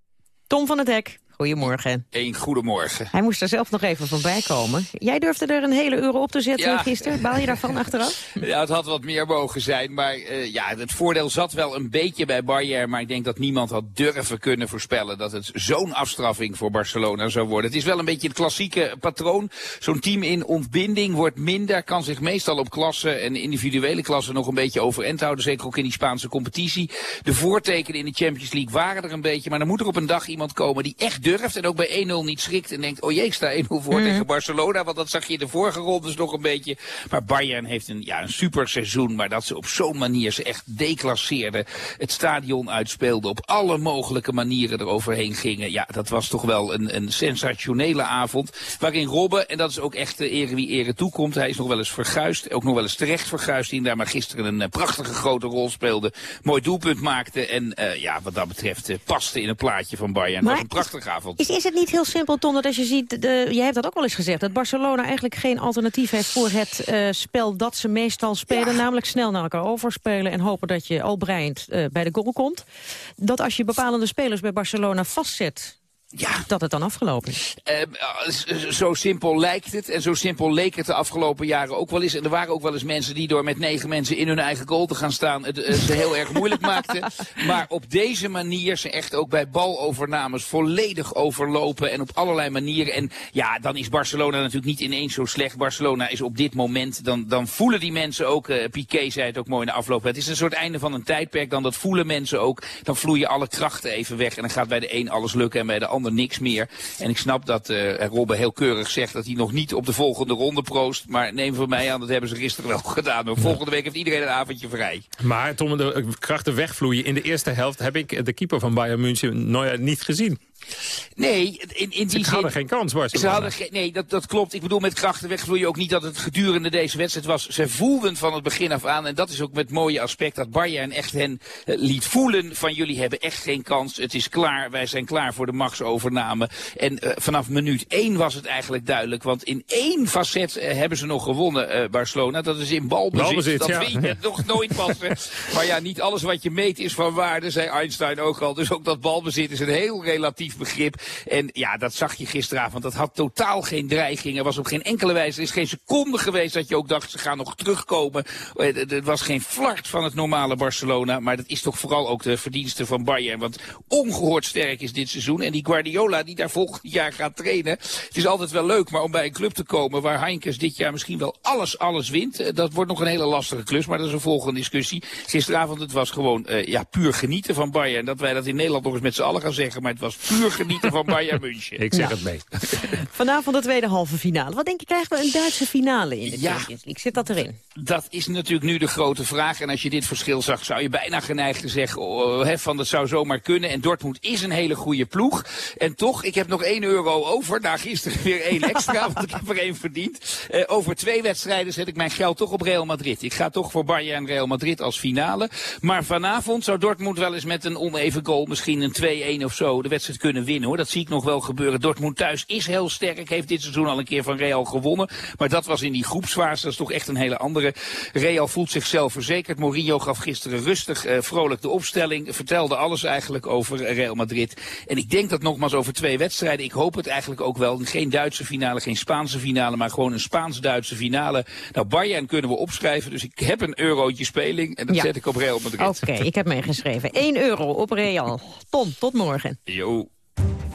Speaker 2: Tom van het Hek. Goedemorgen.
Speaker 41: Een goedemorgen.
Speaker 2: Hij moest er zelf nog even van bij komen. Jij durfde er een hele euro op te zetten
Speaker 41: Ja.
Speaker 2: gisteren. Baal je daarvan achteraf?
Speaker 41: Ja, het had wat meer mogen zijn. Maar eh, ja, het voordeel zat wel een beetje bij Bayern. Maar ik denk dat niemand had durven kunnen voorspellen dat het zo'n afstraffing voor Barcelona zou worden. Het is wel een beetje het klassieke patroon. Zo'n team in ontbinding wordt minder, kan zich meestal op klassen en individuele klassen nog een beetje overeind houden. Zeker ook in die Spaanse competitie. De voortekenen in de Champions League waren er een beetje. Maar dan moet er op een dag iemand komen die echt durft en ook bij 1-0 niet schrikt. En denkt, oh jee, ik sta 1-0 voor
Speaker 2: Mhm.
Speaker 41: tegen Barcelona. Want dat zag je in de vorige rondes nog een beetje. Maar Bayern heeft een, ja, een super seizoen. Maar dat ze op zo'n manier ze echt declasseerden. Het stadion uitspeelden. Op alle mogelijke manieren eroverheen gingen. Ja, dat was toch wel een, een sensationele avond. Waarin Robben, en dat is ook echt de ere wie ere toekomt. Hij is nog wel eens verguisd. Ook nog wel eens terecht verguisd. Die daar maar gisteren een eh, prachtige grote rol speelde. Mooi doelpunt maakte. En eh, ja, wat dat betreft eh, paste in het plaatje van Bayern.
Speaker 2: Maar
Speaker 41: was een prachtige avond.
Speaker 2: Is, is het niet heel simpel, Tom, dat als je ziet... De, jij hebt dat ook wel eens gezegd... dat Barcelona eigenlijk geen alternatief heeft voor het eh, spel dat ze meestal spelen. Namelijk snel naar elkaar overspelen en hopen dat je al breiend eh, bij de goal komt. Dat als je bepalende spelers bij Barcelona vastzet...
Speaker 41: Ja.
Speaker 2: dat het dan afgelopen is.
Speaker 41: Eh, z- zo simpel lijkt het. En zo simpel leek het de afgelopen jaren ook wel eens. En er waren ook wel eens mensen die door met negen mensen in hun eigen goal te gaan staan... het eh, ze heel erg moeilijk maakten. Maar op deze manier ze echt ook bij balovernames volledig overlopen. En op allerlei manieren. En ja, dan is Barcelona natuurlijk niet ineens zo slecht. Barcelona is op dit moment, dan, dan voelen die mensen ook... eh Piqué zei het ook mooi in de afloop. Het is een soort einde van een tijdperk. Dan dat voelen mensen ook. Dan vloeien alle krachten even weg. En dan gaat bij de een alles lukken en bij de ander niks meer. En ik snap dat eh Robben heel keurig zegt dat hij nog niet op de volgende ronde proost. Maar neem van mij aan, dat hebben ze gisteren wel gedaan. Maar volgende week heeft iedereen een avondje vrij.
Speaker 3: Maar Tom, de krachten wegvloeien. In de eerste helft heb ik de keeper van Bayern München nooit niet gezien.
Speaker 41: Nee, in, in die
Speaker 3: Ze
Speaker 41: zin...
Speaker 3: hadden geen kans, Barcelona.
Speaker 41: Ze nee, dat, dat klopt. Ik bedoel, met krachten wegvloeien ook niet dat het gedurende deze wedstrijd was. Ze voelden van het begin af aan, en dat is ook met het mooie aspect, dat Bayern echt hen eh, liet voelen van jullie hebben echt geen kans. Het is klaar, wij zijn klaar voor de machtsovername. En eh, vanaf minuut één was het eigenlijk duidelijk, want in één facet eh, hebben ze nog gewonnen, Barcelona. Dat is in balbezit.
Speaker 3: Balbezit,
Speaker 41: dat
Speaker 3: ja.
Speaker 41: weet je nog nooit pas. hè. maar ja, niet alles wat je meet is van waarde, zei Einstein ook al. Dus ook dat balbezit is een heel relatief begrip. En ja, dat zag je gisteravond. Dat had totaal geen dreiging. Er was op geen enkele wijze, er is geen seconde geweest dat je ook dacht, ze gaan nog terugkomen. Eh, Het het was geen flart van het normale Barcelona. Maar dat is toch vooral ook de verdienste van Bayern. Want ongehoord sterk is dit seizoen. En die Guardiola die daar volgend jaar gaat trainen. Het is altijd wel leuk, maar om bij een club te komen waar Heinkes dit jaar misschien wel alles, alles wint. eh, Dat wordt nog een hele lastige klus, maar dat is een volgende discussie. Gisteravond, het was gewoon eh, ja, puur genieten van Bayern. Dat wij dat in Nederland nog eens met z'n allen gaan zeggen. Maar het was genieten van Bayern München.
Speaker 3: Ik zeg
Speaker 2: Ja.
Speaker 3: het mee.
Speaker 2: Vanavond de tweede halve finale. Wat denk je, krijgen we een Duitse finale in de
Speaker 41: Ja.
Speaker 2: Champions League? Zit dat erin?
Speaker 41: Dat is natuurlijk nu de grote vraag. En als je dit verschil zag, zou je bijna geneigd te zeggen oh, van dat zou zomaar kunnen. En Dortmund is een hele goede ploeg. En toch, ik heb nog 1 euro over. Na gisteren weer één extra, want ik heb er één verdiend. Eh, over twee wedstrijden zet ik mijn geld toch op Real Madrid. Ik ga toch voor Bayern en Real Madrid als finale. Maar vanavond zou Dortmund wel eens met een oneven goal, misschien een 2-1 of zo, de wedstrijd kunnen winnen hoor. Dat zie ik nog wel gebeuren. Dortmund thuis is heel sterk. Heeft dit seizoen al een keer van Real gewonnen. Maar dat was in die groepsfase. Dat is toch echt een hele andere. Real voelt zichzelf verzekerd. Mourinho gaf gisteren rustig, eh, vrolijk de opstelling. Vertelde alles eigenlijk over Real Madrid. En ik denk dat nogmaals over twee wedstrijden. Ik hoop het eigenlijk ook wel. Geen Duitse finale, geen Spaanse finale. Maar gewoon een Spaans-Duitse finale. Nou, Bayern kunnen we opschrijven. Dus ik heb een eurotje speling. En dat
Speaker 2: Ja.
Speaker 41: zet ik op Real Madrid.
Speaker 2: Oké, ik heb meegeschreven. 1 euro op Real. Tom, tot morgen.
Speaker 41: Jo.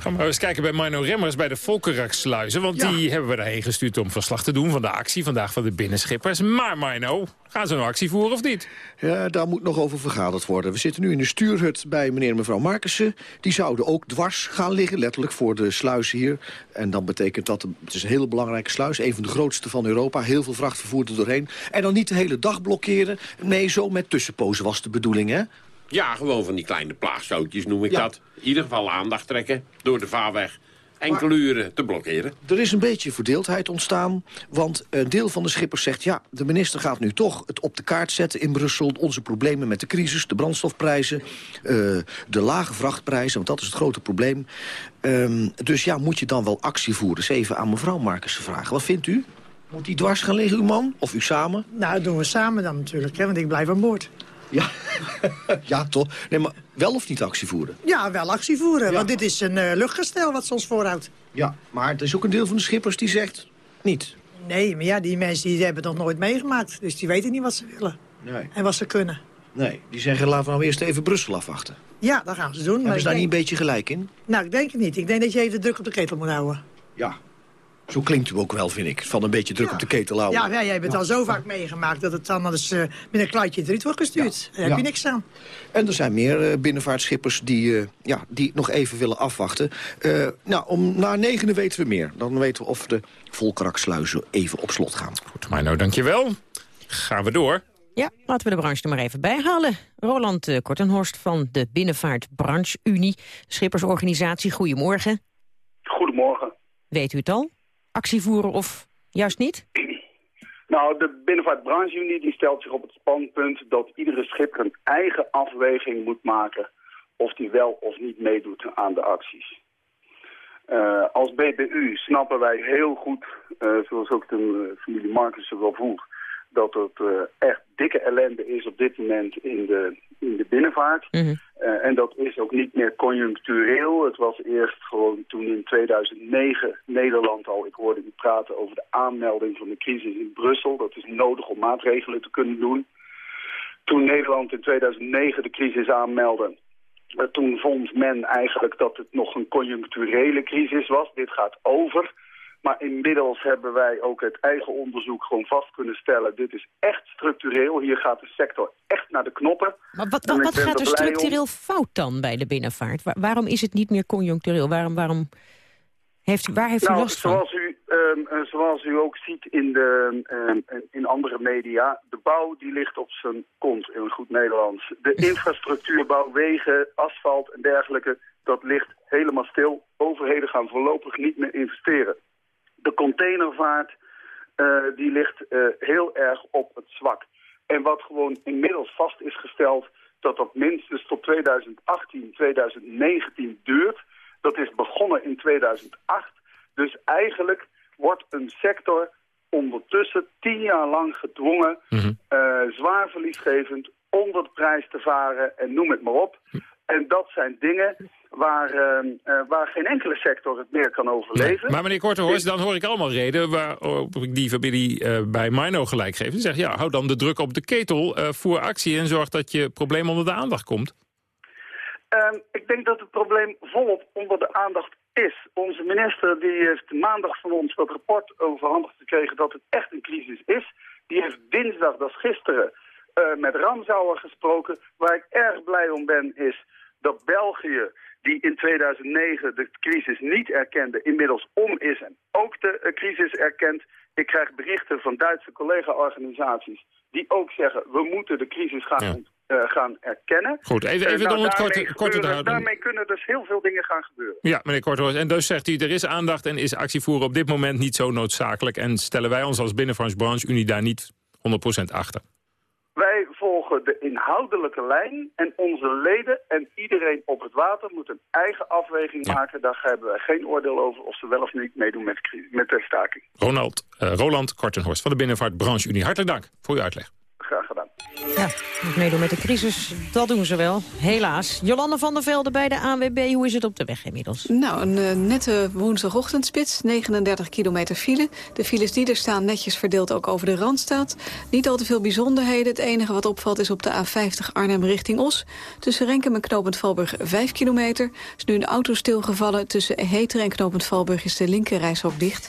Speaker 3: Gaan we eens kijken bij Mino Remmers bij de Volkerakssluizen. Want die hebben we daarheen gestuurd om verslag te doen van de actie vandaag van de binnenschippers. Maar Mino, gaan ze een actie voeren of niet?
Speaker 11: Ja, daar moet nog over vergaderd worden. We zitten nu in de stuurhut bij meneer en mevrouw Markussen. Die zouden ook dwars gaan liggen, letterlijk voor de sluizen hier. En dan betekent dat, het is een hele belangrijke sluis. Een van de grootste van Europa. Heel veel vrachtvervoer er doorheen. En dan niet de hele dag blokkeren. Nee, zo met tussenpozen was de bedoeling, hè?
Speaker 42: Ja, gewoon van die kleine plaagstootjes noem ik
Speaker 11: Ja.
Speaker 42: dat. In ieder geval aandacht trekken door de vaarweg. Enkele uren te blokkeren.
Speaker 11: Er is een beetje verdeeldheid ontstaan, want een deel van de schippers zegt... ja, de minister gaat nu toch het op de kaart zetten in Brussel... onze problemen met de crisis, de brandstofprijzen, eh, de lage vrachtprijzen... want dat is het grote probleem. Ehm, dus ja, moet je dan wel actie voeren? Eens even aan mevrouw Markers vragen. Wat vindt u? Moet die dwars gaan liggen, uw man? Of u samen?
Speaker 43: Nou, dat doen we samen dan natuurlijk, hè, want ik blijf aan boord.
Speaker 11: Ja, ja toch? Nee, maar wel of niet actie voeren?
Speaker 43: Ja, wel actie voeren, want dit is een eh, luchtgestel wat ze ons voorhoudt.
Speaker 11: Ja, maar er is ook een deel van de schippers die zegt niet.
Speaker 43: Nee, maar ja, die mensen die hebben het nog nooit meegemaakt. Dus die weten niet wat ze willen
Speaker 11: Nee.
Speaker 43: en wat ze kunnen.
Speaker 11: Nee, die zeggen laten we nou eerst even Brussel afwachten.
Speaker 43: Ja, dat gaan ze doen. maar
Speaker 11: Hebben
Speaker 43: ik
Speaker 11: ze daar niet een beetje gelijk in?
Speaker 43: Nou, ik denk het niet. Ik denk dat je even de druk op de ketel moet houden.
Speaker 11: Ja. Zo klinkt u ook wel, vind ik. Van een beetje druk op de ketel houden.
Speaker 43: Ja, ja, jij hebt het al zo vaak meegemaakt dat het dan eens eh, met een kluitje in het riet wordt gestuurd. Daar heb
Speaker 11: Ja.
Speaker 43: je niks aan.
Speaker 11: En er zijn meer eh, binnenvaartschippers die, eh, ja, die nog even willen afwachten. Eh, nou, om, na negenen weten we meer. Dan weten we of de Volkeraksluizen even op slot gaan.
Speaker 3: Goed, maar nou, dankjewel. Gaan we door.
Speaker 2: Ja, laten we de branche er maar even bij halen. Roland Kortenhorst van de Binnenvaartbranche Unie, schippersorganisatie. Goedemorgen.
Speaker 44: Goedemorgen.
Speaker 2: Weet u het al? Actie voeren of juist niet?
Speaker 44: Nou, de binnenvaartbrancheunie die stelt zich op het standpunt dat iedere schipper een eigen afweging moet maken of die wel of niet meedoet aan de acties. Eh, als BBU snappen wij heel goed, eh, zoals ook de eh, familie Marcus wel voelt, dat het eh, echt dikke ellende is op dit moment in de, in de binnenvaart. Eh, en dat is ook niet meer conjunctureel. Het was eerst gewoon toen in 2009 Nederland al, ik hoorde u praten over de aanmelding van de crisis in Brussel. Dat is nodig om maatregelen te kunnen doen. Toen Nederland in 2009 de crisis aanmeldde, eh, toen vond men eigenlijk dat het nog een conjuncturele crisis was. Dit gaat over. Maar inmiddels hebben wij ook het eigen onderzoek gewoon vast kunnen stellen. Dit is echt structureel. Hier gaat de sector echt naar de knoppen.
Speaker 2: Maar wat, wat, gaat er
Speaker 44: om-
Speaker 2: structureel fout dan bij de binnenvaart? Waar- waarom is het niet meer conjunctureel? Waarom, waarom heeft, waar heeft u
Speaker 44: nou,
Speaker 2: last van?
Speaker 44: zoals u, ehm, eh, zoals u ook ziet in, de, ehm, in andere media, de bouw die ligt op zijn kont in goed Nederlands. De infrastructuurbouw, wegen, asfalt en dergelijke, dat ligt helemaal stil. Overheden gaan voorlopig niet meer investeren. De containervaart, eh, die ligt eh, heel erg op het zwak. En wat gewoon inmiddels vast is gesteld, dat dat minstens tot 2018, 2019 duurt. Dat is begonnen in 2008. Dus eigenlijk wordt een sector ondertussen tien jaar lang gedwongen, eh, zwaar verliesgevend, onder de prijs te varen en noem het maar op. En dat zijn dingen waar, eh, eh, waar geen enkele sector het meer kan overleven.
Speaker 3: Maar meneer Kortenhorst, dan hoor ik allemaal reden waarop ik die familie eh, bij Mino gelijk geef. Die zegt, ja, hou dan de druk op de ketel, eh, voer actie en zorg dat je probleem onder de aandacht komt.
Speaker 44: Ehm, ik denk dat het probleem volop onder de aandacht is. Onze minister die heeft maandag van ons dat rapport overhandigd gekregen dat het echt een crisis is. Die heeft dinsdag, dat is gisteren, met Ramsauer gesproken. Waar ik erg blij om ben is dat België, die in 2009 de crisis niet erkende, inmiddels om is en ook de eh, crisis erkent. Ik krijg berichten van Duitse collega-organisaties die ook zeggen, we moeten de crisis gaan, eh, gaan erkennen.
Speaker 3: Goed, even- even
Speaker 44: nou,
Speaker 3: om het korte te houden.
Speaker 44: Daarmee kunnen dus heel veel dingen gaan gebeuren.
Speaker 3: Ja, meneer Kortenhorst, en dus zegt u, er is aandacht en is actievoeren op dit moment niet zo noodzakelijk. En stellen wij ons als binnenvaartsbranche Unie daar niet 100% achter.
Speaker 44: Wij volgen de inhoudelijke lijn en onze leden en iedereen op het water moet een eigen afweging maken. Daar hebben wij geen oordeel over of ze wel of niet meedoen met, met de staking.
Speaker 3: Ronald, eh, Roland Kortenhorst van de Binnenvaartbranche Unie. Hartelijk dank voor uw uitleg.
Speaker 44: Graag gedaan.
Speaker 2: Ja, moet meedoen met de crisis, dat doen ze wel. Helaas. Jolande van der Velde bij de ANWB, hoe is het op de weg inmiddels?
Speaker 7: Nou, een eh, nette woensdagochtendspits, 39 kilometer file. De files die er staan netjes verdeeld ook over de Randstaat. Niet al te veel bijzonderheden. Het enige wat opvalt is op de A50 Arnhem richting Os. Tussen Renkum en Knopend Valburg 5 kilometer. Er is nu een auto stilgevallen. Tussen Heter en Knopend Valburg is de linker reishok dicht.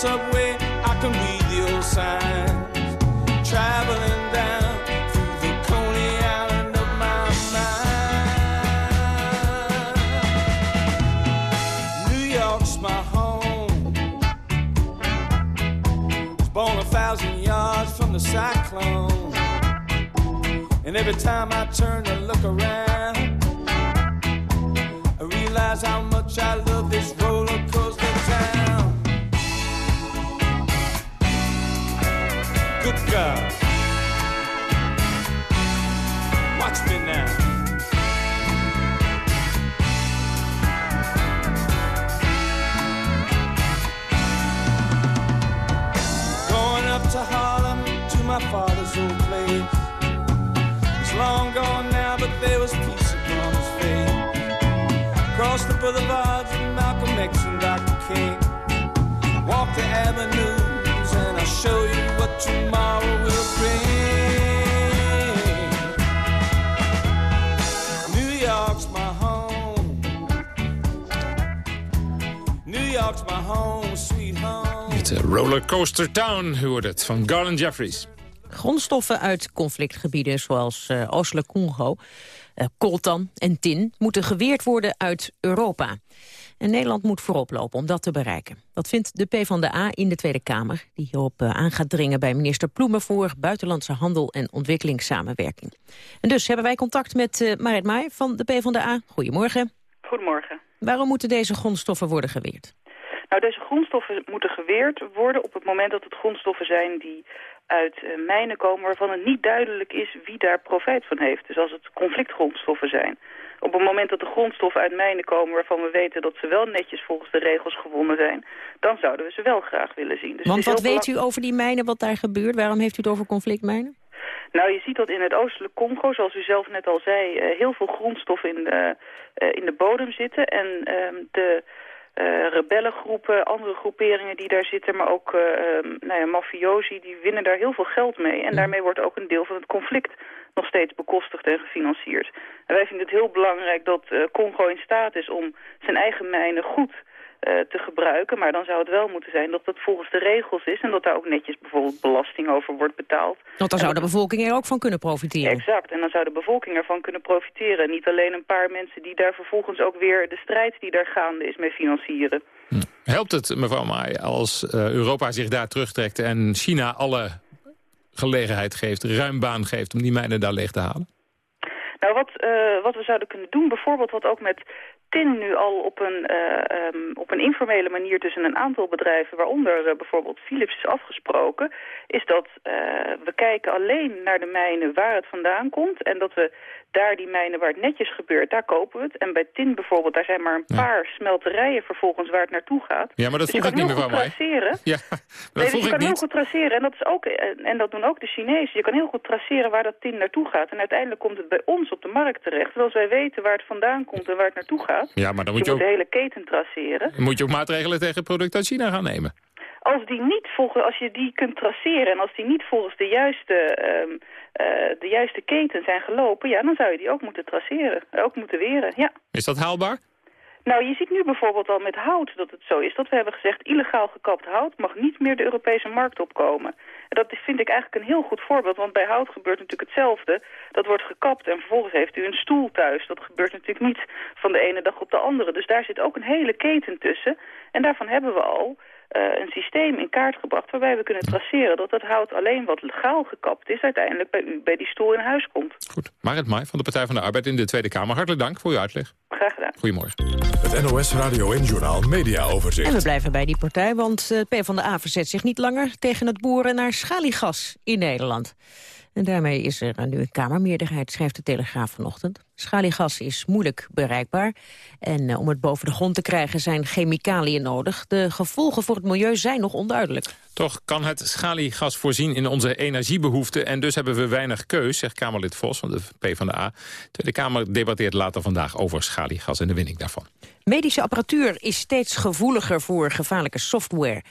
Speaker 45: subway, I can read the old signs. Traveling down through the Coney Island of my mind. New York's my home. Was born a thousand yards from the cyclone. And every time I turn to look around, I realize how much I love God. Watch me now. Going up to Harlem to my father's old place. He's long gone now, but there was peace upon his face. Cross the boulevards of Malcolm X and Dr. King. Walk the I'll show you what tomorrow will bring. New York's my home. New York's my home, sweet home.
Speaker 3: Het eh, Rollercoaster Town, u hoort het, van Garland Jeffries.
Speaker 2: Grondstoffen uit conflictgebieden zoals uh, Oostelijk Congo, uh, coltan en tin... moeten geweerd worden uit Europa. En Nederland moet voorop lopen om dat te bereiken. Dat vindt de PvdA in de Tweede Kamer... die hierop uh, aan gaat dringen bij minister Ploemen... voor buitenlandse handel en ontwikkelingssamenwerking. En dus hebben wij contact met uh, Marit Maai van de PvdA. Goedemorgen.
Speaker 46: Goedemorgen.
Speaker 2: Waarom moeten deze grondstoffen worden geweerd?
Speaker 46: Nou, deze grondstoffen moeten geweerd worden op het moment dat het grondstoffen zijn die uit uh, mijnen komen waarvan het niet duidelijk is wie daar profijt van heeft. Dus als het conflictgrondstoffen zijn. Op het moment dat de grondstoffen uit mijnen komen waarvan we weten dat ze wel netjes volgens de regels gewonnen zijn, dan zouden we ze wel graag willen zien. Dus
Speaker 2: Want wat weet u over die mijnen, wat daar gebeurt? Waarom heeft u het over conflictmijnen?
Speaker 46: Nou, je ziet dat in het oostelijk Congo, zoals u zelf net al zei, uh, heel veel grondstoffen in de, uh, in de bodem zitten. En de uh, rebellengroepen, andere groeperingen die daar zitten, maar ook uh, nou ja, mafiosi, die winnen daar heel veel geld mee. En daarmee wordt ook een deel van het conflict nog steeds bekostigd en gefinancierd. En wij vinden het heel belangrijk dat uh, Congo in staat is om zijn eigen mijnen goed te gebruiken. Maar dan zou het wel moeten zijn dat dat volgens de regels is... en dat daar ook netjes bijvoorbeeld belasting over wordt betaald.
Speaker 2: Want dan zou de bevolking er ook van kunnen profiteren.
Speaker 46: Exact, en dan zou de bevolking ervan kunnen profiteren. Niet alleen een paar mensen die daar vervolgens ook weer... de strijd die daar gaande is mee financieren.
Speaker 3: Hm. Helpt het, mevrouw Maai, als uh, Europa zich daar terugtrekt... en China alle gelegenheid geeft, ruim baan geeft... om die mijnen daar leeg te halen?
Speaker 46: Nou, wat, uh, wat we zouden kunnen doen, bijvoorbeeld wat ook met tin nu al op een, uh, um, op een informele manier tussen een aantal bedrijven, waaronder uh, bijvoorbeeld Philips is afgesproken, is dat uh, we kijken alleen naar de mijnen waar het vandaan komt en dat we daar die mijnen waar het netjes gebeurt, daar kopen we het. En bij tin bijvoorbeeld, daar zijn maar een ja. paar smelterijen vervolgens waar het naartoe gaat.
Speaker 3: Ja, maar dat
Speaker 46: dus
Speaker 3: vroeg ik niet meer van mij.
Speaker 46: Ja,
Speaker 3: dat
Speaker 46: nee, dus
Speaker 3: vroeg
Speaker 46: je
Speaker 3: ik
Speaker 46: kan
Speaker 3: niet.
Speaker 46: heel goed traceren en dat, is ook, en dat doen ook de Chinezen. Je kan heel goed traceren waar dat tin naartoe gaat. En uiteindelijk komt het bij ons op de markt terecht. Terwijl wij weten waar het vandaan komt en waar het naartoe gaat.
Speaker 3: Ja, maar dan moet je,
Speaker 46: je
Speaker 3: ook,
Speaker 46: moet de hele keten traceren.
Speaker 3: moet je ook maatregelen tegen producten uit China gaan nemen.
Speaker 46: Als, die niet volgen, als je die kunt traceren en als die niet volgens de juiste, um, uh, de juiste keten zijn gelopen... ja, dan zou je die ook moeten traceren, ook moeten weren, ja.
Speaker 3: Is dat haalbaar?
Speaker 46: Nou, je ziet nu bijvoorbeeld al met hout dat het zo is. Dat we hebben gezegd, illegaal gekapt hout mag niet meer de Europese markt opkomen. En dat vind ik eigenlijk een heel goed voorbeeld, want bij hout gebeurt natuurlijk hetzelfde. Dat wordt gekapt en vervolgens heeft u een stoel thuis. Dat gebeurt natuurlijk niet van de ene dag op de andere. Dus daar zit ook een hele keten tussen. En daarvan hebben we al een systeem in kaart gebracht waarbij we kunnen traceren dat dat hout alleen wat legaal gekapt is uiteindelijk bij u bij die stoel in huis komt.
Speaker 3: Goed. Marit Maai van de Partij van de Arbeid in de Tweede Kamer. Hartelijk dank voor uw uitleg.
Speaker 46: Graag gedaan.
Speaker 3: Goedemorgen.
Speaker 1: Het NOS Radio en Journaal Media Overzicht.
Speaker 2: En we blijven bij die partij, want uh, PvdA verzet zich niet langer tegen het boeren naar schaliegas in Nederland. En daarmee is er nu een kamermeerderheid, schrijft de Telegraaf vanochtend. Schaliegas is moeilijk bereikbaar. En uh, om het boven de grond te krijgen zijn chemicaliën nodig. De gevolgen voor het milieu zijn nog onduidelijk.
Speaker 3: Toch kan het schaliegas voorzien in onze energiebehoeften... en dus hebben we weinig keus, zegt Kamerlid Vos van de PvdA. De Tweede Kamer debatteert later vandaag over schaliegas en de winning daarvan.
Speaker 2: Medische apparatuur is steeds gevoeliger voor gevaarlijke software.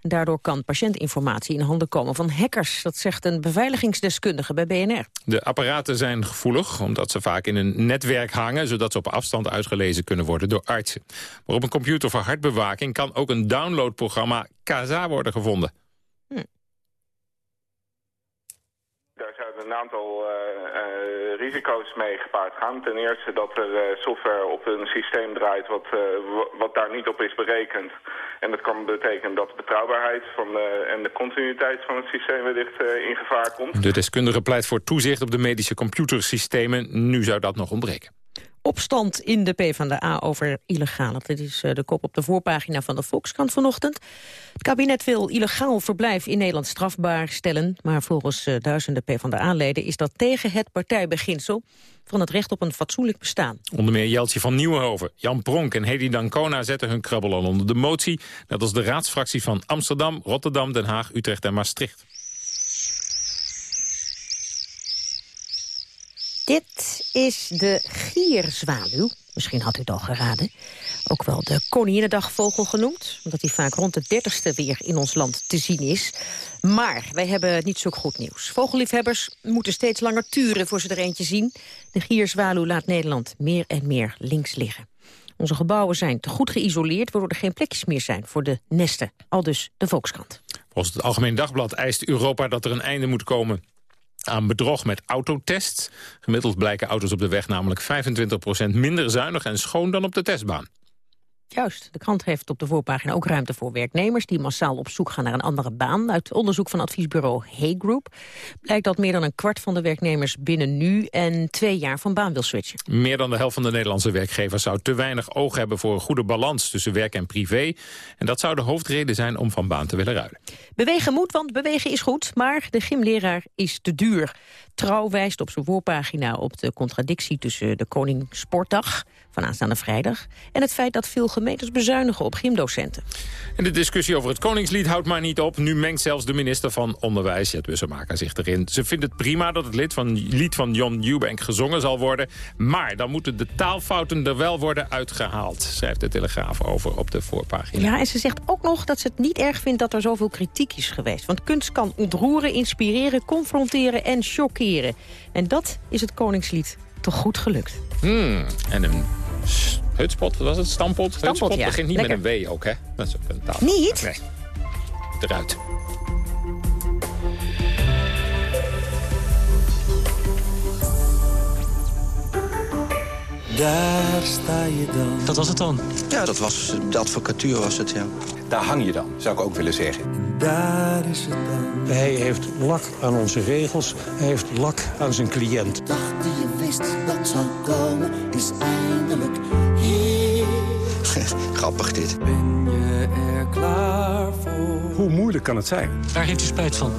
Speaker 2: Daardoor kan patiëntinformatie in handen komen van hackers. Dat zegt een beveiligingsdeskundige bij BNR.
Speaker 3: De apparaten zijn gevoelig omdat ze vaak in een netwerk hangen... zodat ze op afstand uitgelezen kunnen worden door artsen. Maar op een computer voor hartbewaking kan ook een downloadprogramma CASA worden gevonden.
Speaker 2: Hm.
Speaker 47: Daar zouden een aantal uh, uh, risico's mee gepaard gaan. Ten eerste dat er uh, software op een systeem draait wat, wat daar niet op is berekend. En dat kan betekenen dat de betrouwbaarheid van de, en de continuïteit van het systeem wellicht in gevaar komt.
Speaker 3: De deskundige pleit voor toezicht op de medische computersystemen. Nu zou dat nog ontbreken
Speaker 2: opstand in de PvdA over illegale. Dit is de kop op de voorpagina van de Volkskrant vanochtend. Het kabinet wil illegaal verblijf in Nederland strafbaar stellen... maar volgens duizenden PvdA-leden is dat tegen het partijbeginsel... van het recht op een fatsoenlijk bestaan.
Speaker 3: Onder meer Jeltje van Nieuwenhoven, Jan Pronk en Hedy Dancona... zetten hun krabbel al onder de motie... net als de raadsfractie van Amsterdam, Rotterdam, Den Haag, Utrecht en Maastricht.
Speaker 2: Dit is de gierzwaluw. Misschien had u het al geraden. Ook wel de Koninginnedagvogel genoemd. Omdat hij vaak rond de 30ste weer in ons land te zien is. Maar wij hebben niet zo goed nieuws. Vogelliefhebbers moeten steeds langer turen voor ze er eentje zien. De gierzwaluw laat Nederland meer en meer links liggen. Onze gebouwen zijn te goed geïsoleerd... waardoor er geen plekjes meer zijn voor de nesten. Al dus de Volkskrant.
Speaker 3: Volgens het Algemeen Dagblad eist Europa dat er een einde moet komen aan bedrog met autotests. Gemiddeld blijken auto's op de weg namelijk 25% minder zuinig en schoon dan op de testbaan.
Speaker 2: Juist, de krant heeft op de voorpagina ook ruimte voor werknemers... die massaal op zoek gaan naar een andere baan. Uit onderzoek van adviesbureau Hey Group blijkt dat meer dan een kwart van de werknemers binnen nu en twee jaar van baan wil switchen.
Speaker 3: Meer dan de helft van de Nederlandse werkgevers zou te weinig oog hebben voor een goede balans tussen werk en privé. En dat zou de hoofdreden zijn om van baan te willen ruilen.
Speaker 2: Bewegen moet, want bewegen is goed, maar de gymleraar is te duur. Trouw wijst op zijn voorpagina op de contradictie tussen de Koning Sportdag van aanstaande vrijdag en het feit dat veel gemeentes bezuinigen op gymdocenten.
Speaker 3: En de discussie over het Koningslied houdt maar niet op. Nu mengt zelfs de minister van Onderwijs, Jet Bussemaker, zich erin. Ze vindt het prima dat het lied van, lied van John Eubank gezongen zal worden. Maar dan moeten de taalfouten er wel worden uitgehaald, schrijft de Telegraaf over op de voorpagina.
Speaker 2: Ja, en ze zegt ook nog dat ze het niet erg vindt dat er zoveel kritiek is geweest. Want kunst kan ontroeren, inspireren, confronteren en En dat is het Koningslied toch goed gelukt.
Speaker 3: Hmm, en een hutspot, was het? Stampot?
Speaker 2: Stampot, ja.
Speaker 3: begint niet
Speaker 2: Lekker.
Speaker 3: met een W ook, hè? Dat is ook een taal.
Speaker 2: Niet?
Speaker 3: Nee. Eruit.
Speaker 45: Daar sta je dan.
Speaker 48: Dat was het dan?
Speaker 49: Ja, dat was, de advocatuur was het, ja.
Speaker 50: Daar hang je dan, zou ik ook willen zeggen.
Speaker 45: Daar is het dan.
Speaker 51: Hij heeft lak aan onze regels. Hij heeft lak aan zijn cliënt.
Speaker 45: Dag die je wist dat zou komen, is eindelijk hier.
Speaker 49: Grappig dit.
Speaker 45: Ben je er klaar voor?
Speaker 51: Hoe moeilijk kan het zijn?
Speaker 48: Waar heeft u spijt van?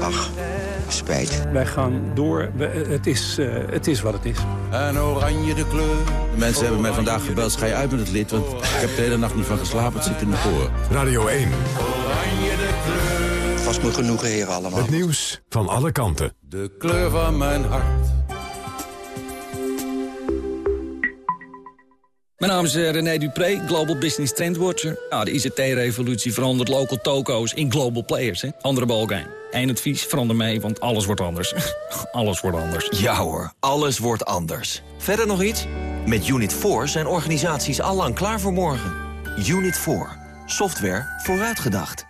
Speaker 49: Ach, spijt.
Speaker 51: Wij gaan door. We- het, is, eh, het is wat het is.
Speaker 45: En oranje de kleur.
Speaker 52: Mensen hebben mij vandaag gebeld, ga je uit met het lied? Want ik heb de hele nacht niet van geslapen, het zit in mijn oren.
Speaker 1: Radio 1.
Speaker 45: Oranje de kleur.
Speaker 49: Het was me genoegen, heren, allemaal.
Speaker 1: Het nieuws van alle kanten.
Speaker 45: De kleur van mijn hart.
Speaker 53: Mijn naam is eh, René Dupré, Global Business Trendwatcher. Nou, de ICT-revolutie verandert local toko's in global players. Hè? Andere balkijn. Eén advies, verander mee, want alles wordt anders. alles wordt anders.
Speaker 54: Ja hoor, alles wordt anders. Verder nog iets? Met Unit 4 zijn organisaties allang klaar voor morgen. Unit 4. Software vooruitgedacht.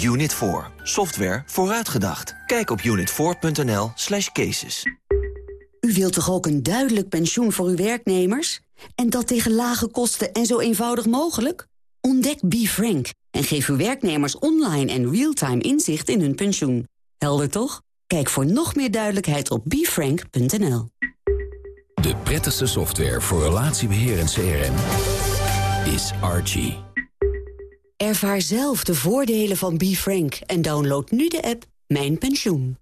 Speaker 54: Unit 4. Software vooruitgedacht. Kijk op unit4.nl slash cases.
Speaker 55: U wilt toch ook een duidelijk pensioen voor uw werknemers? En dat tegen lage kosten en zo eenvoudig mogelijk? Ontdek BeFrank en geef uw werknemers online en real-time inzicht in hun pensioen. Helder toch? Kijk voor nog meer duidelijkheid op befrank.nl.
Speaker 56: De prettigste software voor relatiebeheer en CRM is Archie.
Speaker 55: Ervaar zelf de voordelen van BeFrank en download nu de app Mijn Pensioen.